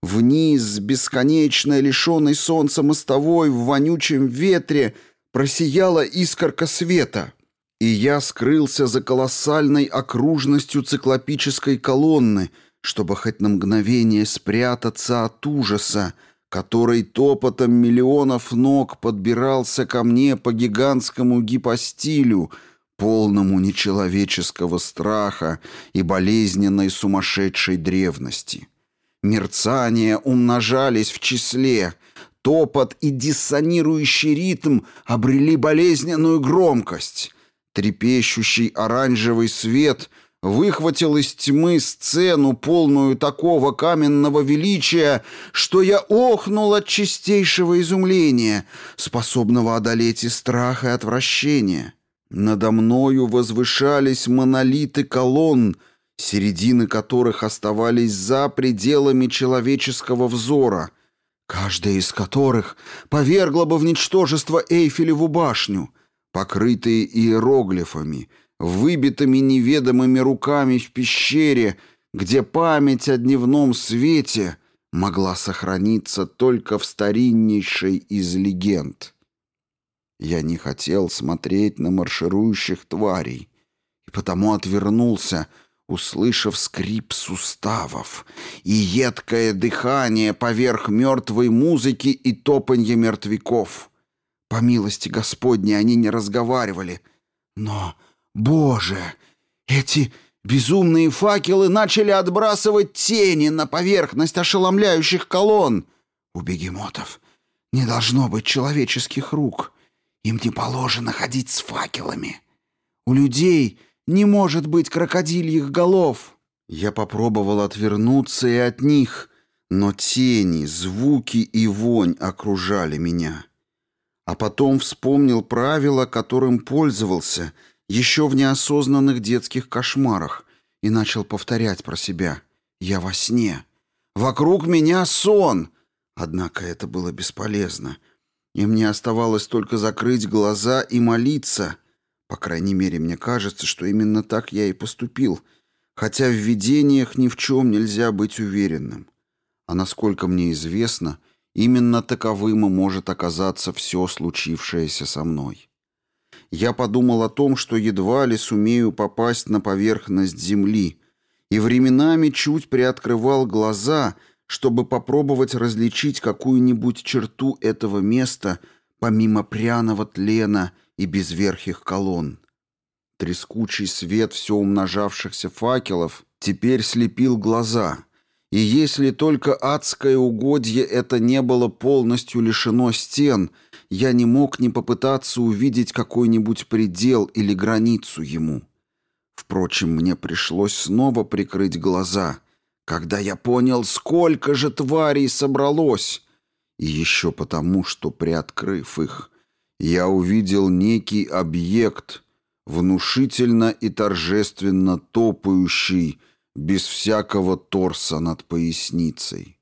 Вниз, бесконечно лишенной солнца мостовой, в вонючем ветре — просияла искорка света, и я скрылся за колоссальной окружностью циклопической колонны, чтобы хоть на мгновение спрятаться от ужаса, который топотом миллионов ног подбирался ко мне по гигантскому гипостилю, полному нечеловеческого страха и болезненной сумасшедшей древности. Мерцания умножались в числе, Топот и диссонирующий ритм обрели болезненную громкость. Трепещущий оранжевый свет выхватил из тьмы сцену, полную такого каменного величия, что я охнул от чистейшего изумления, способного одолеть и страх, и отвращение. Надо мною возвышались монолиты колонн, середины которых оставались за пределами человеческого взора — каждая из которых повергла бы в ничтожество Эйфелеву башню, покрытые иероглифами, выбитыми неведомыми руками в пещере, где память о дневном свете могла сохраниться только в стариннейшей из легенд. Я не хотел смотреть на марширующих тварей, и потому отвернулся, услышав скрип суставов и едкое дыхание поверх мертвой музыки и топанье мертвяков. По милости Господней они не разговаривали. Но, Боже, эти безумные факелы начали отбрасывать тени на поверхность ошеломляющих колонн. У бегемотов не должно быть человеческих рук. Им не положено ходить с факелами. У людей — не может быть крокодильих голов!» Я попробовал отвернуться и от них, но тени, звуки и вонь окружали меня. А потом вспомнил правила, которым пользовался еще в неосознанных детских кошмарах и начал повторять про себя. «Я во сне. Вокруг меня сон!» Однако это было бесполезно, и мне оставалось только закрыть глаза и молиться — по крайней мере, мне кажется, что именно так я и поступил, хотя в видениях ни в чем нельзя быть уверенным. А насколько мне известно, именно таковым и может оказаться все случившееся со мной. Я подумал о том, что едва ли сумею попасть на поверхность земли, и временами чуть приоткрывал глаза, чтобы попробовать различить какую-нибудь черту этого места помимо пряного тлена и безверхих колонн. Трескучий свет все умножавшихся факелов теперь слепил глаза, и если только адское угодье это не было полностью лишено стен, я не мог не попытаться увидеть какой-нибудь предел или границу ему. Впрочем, мне пришлось снова прикрыть глаза, когда я понял, сколько же тварей собралось, и еще потому, что, приоткрыв их, я увидел некий объект, внушительно и торжественно топающий, без всякого торса над поясницей.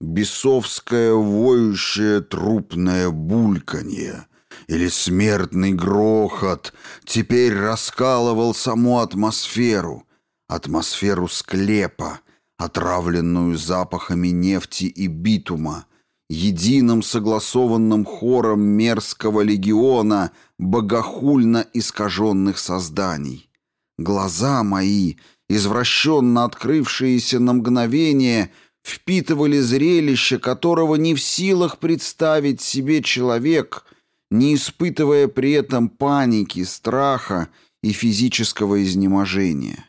Бесовское воющее трупное бульканье или смертный грохот теперь раскалывал саму атмосферу, атмосферу склепа, отравленную запахами нефти и битума, единым согласованным хором мерзкого легиона богохульно искаженных созданий. Глаза мои — извращенно открывшиеся на мгновение, впитывали зрелище, которого не в силах представить себе человек, не испытывая при этом паники, страха и физического изнеможения.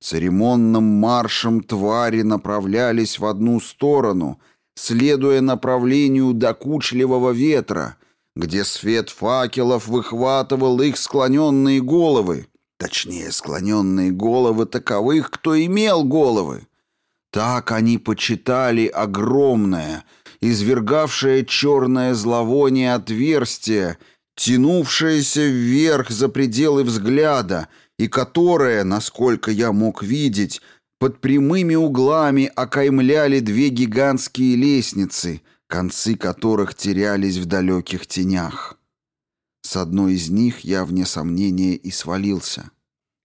Церемонным маршем твари направлялись в одну сторону, следуя направлению докучливого ветра, где свет факелов выхватывал их склоненные головы, Точнее, склоненные головы таковых, кто имел головы. Так они почитали огромное, извергавшее черное зловоние отверстие, тянувшееся вверх за пределы взгляда, и которое, насколько я мог видеть, под прямыми углами окаймляли две гигантские лестницы, концы которых терялись в далеких тенях. С одной из них я, вне сомнения, и свалился.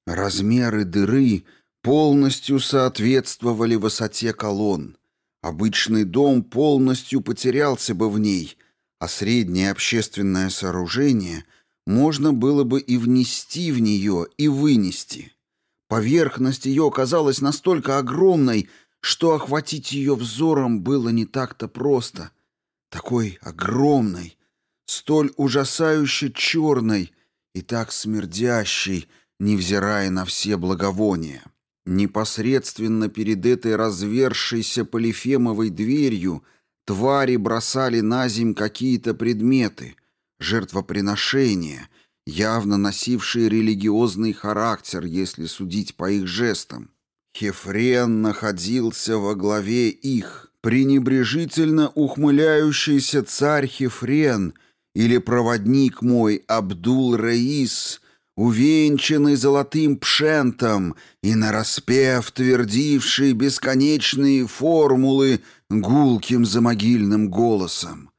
Размеры дыры полностью соответствовали высоте колонн. Обычный дом полностью потерялся бы в ней, а среднее общественное сооружение можно было бы и внести в нее, и вынести. Поверхность ее казалась настолько огромной, что охватить ее взором было не так-то просто. Такой огромной, столь ужасающе черной и так смердящей, невзирая на все благовония. Непосредственно перед этой развершейся полифемовой дверью твари бросали на земь какие-то предметы, жертвоприношения, явно носившие религиозный характер, если судить по их жестам. Хефрен находился во главе их, пренебрежительно ухмыляющийся царь Хефрен — или проводник мой Абдул-Раис, увенчанный золотым пшентом и нараспев твердивший бесконечные формулы гулким замогильным голосом.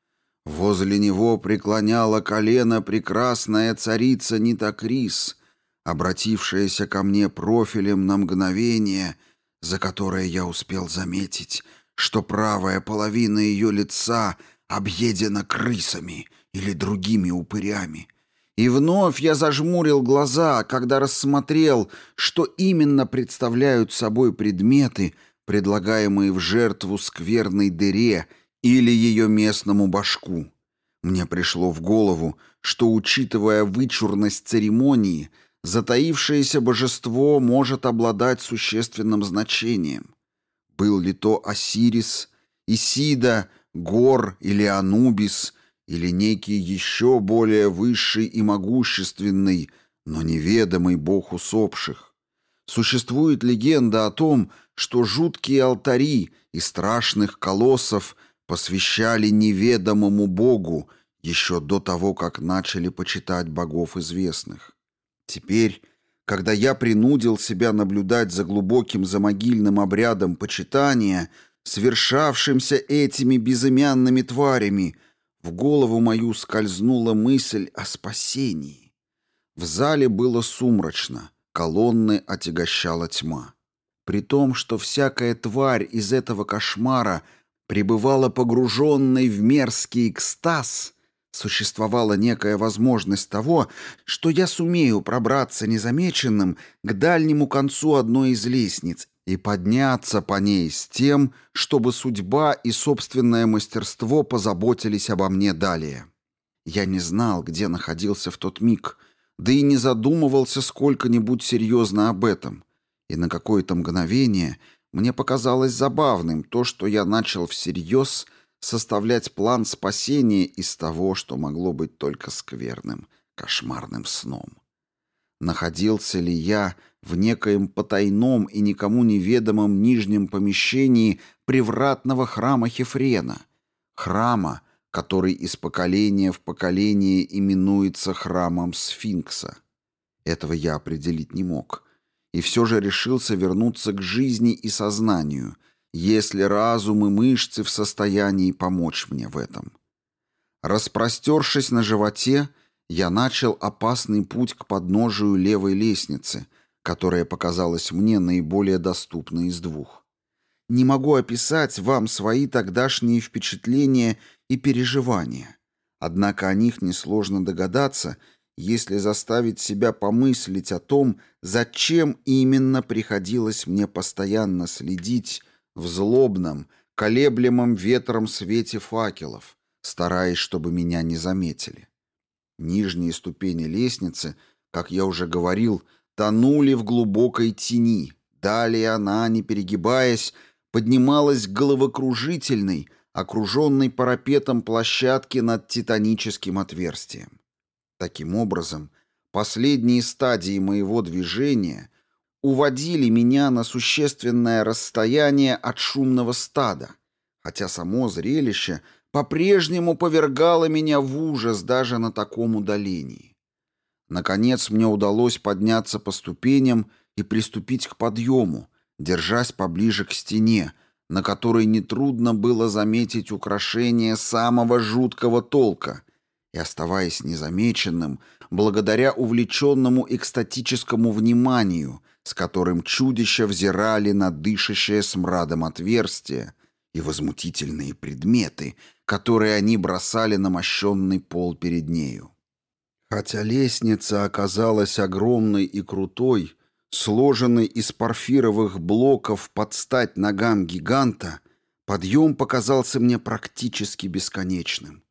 Возле него преклоняла колено прекрасная царица Нитакрис, обратившаяся ко мне профилем на мгновение, за которое я успел заметить, что правая половина ее лица объедена крысами — или другими упырями. И вновь я зажмурил глаза, когда рассмотрел, что именно представляют собой предметы, предлагаемые в жертву скверной дыре или ее местному башку. Мне пришло в голову, что, учитывая вычурность церемонии, затаившееся божество может обладать существенным значением. Был ли то Осирис, Исида, Гор или Анубис, или некий еще более высший и могущественный, но неведомый бог усопших. Существует легенда о том, что жуткие алтари и страшных колоссов посвящали неведомому богу еще до того, как начали почитать богов известных. Теперь, когда я принудил себя наблюдать за глубоким замогильным обрядом почитания, совершавшимся этими безымянными тварями, в голову мою скользнула мысль о спасении. В зале было сумрачно, колонны отягощала тьма. при том, что всякая тварь из этого кошмара пребывала погруженной в мерзкий экстаз, существовала некая возможность того, что я сумею пробраться незамеченным к дальнему концу одной из лестниц и подняться по ней с тем, чтобы судьба и собственное мастерство позаботились обо мне далее. Я не знал, где находился в тот миг, да и не задумывался сколько-нибудь серьезно об этом. И на какое-то мгновение мне показалось забавным то, что я начал всерьез составлять план спасения из того, что могло быть только скверным, кошмарным сном. Находился ли я в некоем потайном и никому неведомом нижнем помещении привратного храма Хефрена, храма, который из поколения в поколение именуется храмом Сфинкса. Этого я определить не мог. И все же решился вернуться к жизни и сознанию, если разум и мышцы в состоянии помочь мне в этом. Распростершись на животе, я начал опасный путь к подножию левой лестницы, которая показалась мне наиболее доступной из двух. Не могу описать вам свои тогдашние впечатления и переживания. Однако о них несложно догадаться, если заставить себя помыслить о том, зачем именно приходилось мне постоянно следить в злобном, колеблемом ветром свете факелов, стараясь, чтобы меня не заметили. Нижние ступени лестницы, как я уже говорил, тонули в глубокой тени. Далее она, не перегибаясь, поднималась головокружительной, окруженной парапетом площадки над титаническим отверстием. Таким образом, последние стадии моего движения уводили меня на существенное расстояние от шумного стада, хотя само зрелище по-прежнему повергало меня в ужас даже на таком удалении. Наконец мне удалось подняться по ступеням и приступить к подъему, держась поближе к стене, на которой нетрудно было заметить украшение самого жуткого толка, и, оставаясь незамеченным, благодаря увлеченному экстатическому вниманию, с которым чудища взирали на дышащее смрадом отверстие и возмутительные предметы, которые они бросали на мощенный пол перед нею. Хотя лестница оказалась огромной и крутой, сложенной из порфировых блоков под стать ногам гиганта, подъем показался мне практически бесконечным.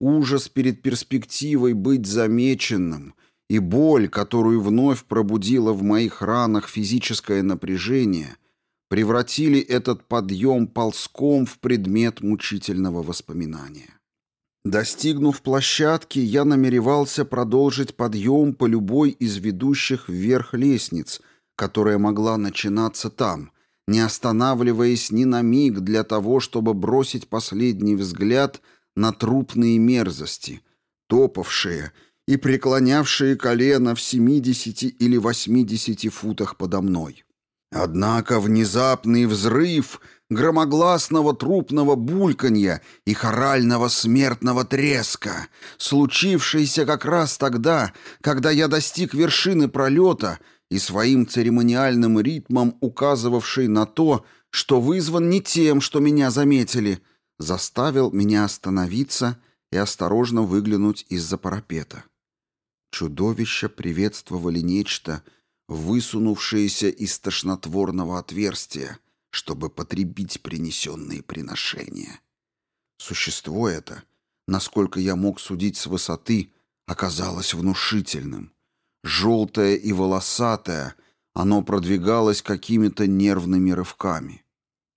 Ужас перед перспективой быть замеченным и боль, которую вновь пробудило в моих ранах физическое напряжение, превратили этот подъем ползком в предмет мучительного воспоминания. Достигнув площадки, я намеревался продолжить подъем по любой из ведущих вверх лестниц, которая могла начинаться там, не останавливаясь ни на миг для того, чтобы бросить последний взгляд на трупные мерзости, топавшие и преклонявшие колено в 70 или 80 футах подо мной. Однако внезапный взрыв громогласного трупного бульканья и хорального смертного треска, случившийся как раз тогда, когда я достиг вершины пролета и своим церемониальным ритмом указывавший на то, что вызван не тем, что меня заметили, заставил меня остановиться и осторожно выглянуть из-за парапета. Чудовища приветствовали нечто, высунувшееся из тошнотворного отверстия, чтобы потребить принесенные приношения. Существо это, насколько я мог судить с высоты, оказалось внушительным. Желтое и волосатое, оно продвигалось какими-то нервными рывками.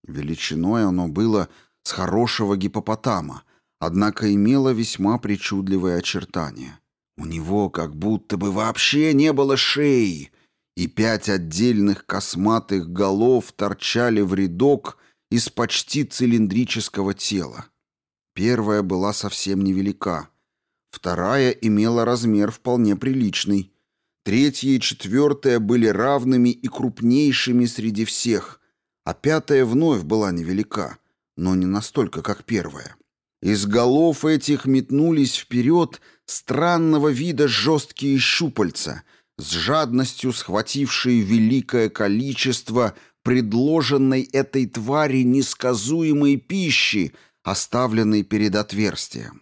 Величиной оно было с хорошего гипопотама, однако имело весьма причудливые очертания. У него как будто бы вообще не было шеи, и пять отдельных косматых голов торчали в рядок из почти цилиндрического тела. Первая была совсем невелика, вторая имела размер вполне приличный, третья и четвертая были равными и крупнейшими среди всех, а пятая вновь была невелика, но не настолько, как первая. Из голов этих метнулись вперед странного вида жесткие щупальца — с жадностью схватившие великое количество предложенной этой твари несказуемой пищи, оставленной перед отверстием.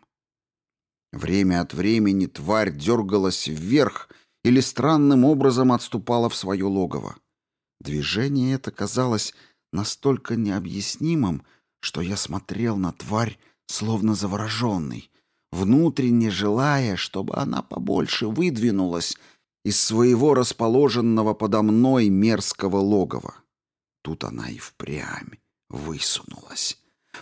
Время от времени тварь дергалась вверх или странным образом отступала в свое логово. Движение это казалось настолько необъяснимым, что я смотрел на тварь, словно завороженный, внутренне желая, чтобы она побольше выдвинулась из своего расположенного подо мной мерзкого логова. Тут она и впрямь высунулась.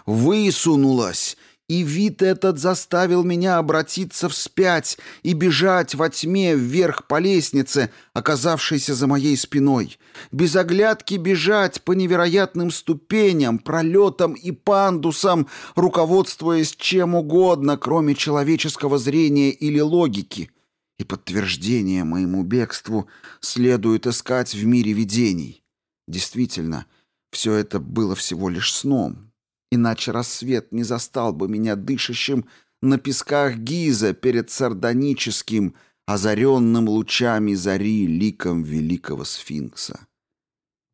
Высунулась и вид этот заставил меня обратиться вспять и бежать во тьме вверх по лестнице, оказавшейся за моей спиной. Без оглядки бежать по невероятным ступеням, пролетам и пандусам, руководствуясь чем угодно, кроме человеческого зрения или логики. И подтверждение моему бегству следует искать в мире видений. Действительно, все это было всего лишь сном, Иначе рассвет не застал бы меня дышащим на песках Гиза перед сардоническим, озаренным лучами зари ликом великого сфинкса.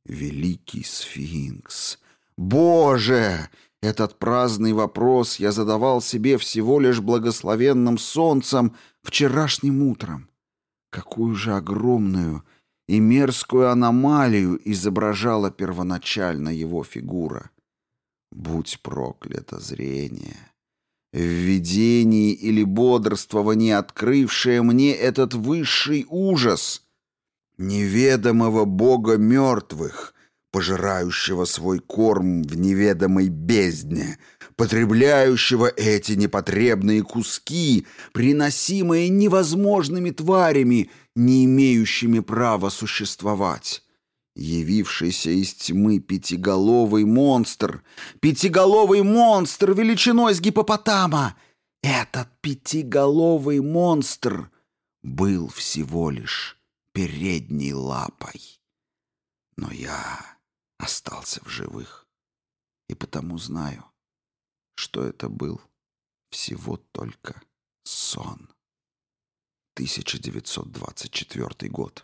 Великий сфинкс! Боже! Этот праздный вопрос я задавал себе всего лишь благословенным солнцем вчерашним утром. Какую же огромную и мерзкую аномалию изображала первоначально его фигура! Будь проклято зрение. В видении или бодрствовании, открывшее мне этот высший ужас неведомого бога мертвых, пожирающего свой корм в неведомой бездне, потребляющего эти непотребные куски, приносимые невозможными тварями, не имеющими права существовать. Явившийся из тьмы пятиголовый монстр, пятиголовый монстр величиной с гипопотама. Этот пятиголовый монстр был всего лишь передней лапой. Но я остался в живых и потому знаю, что это был всего только сон. 1924 год.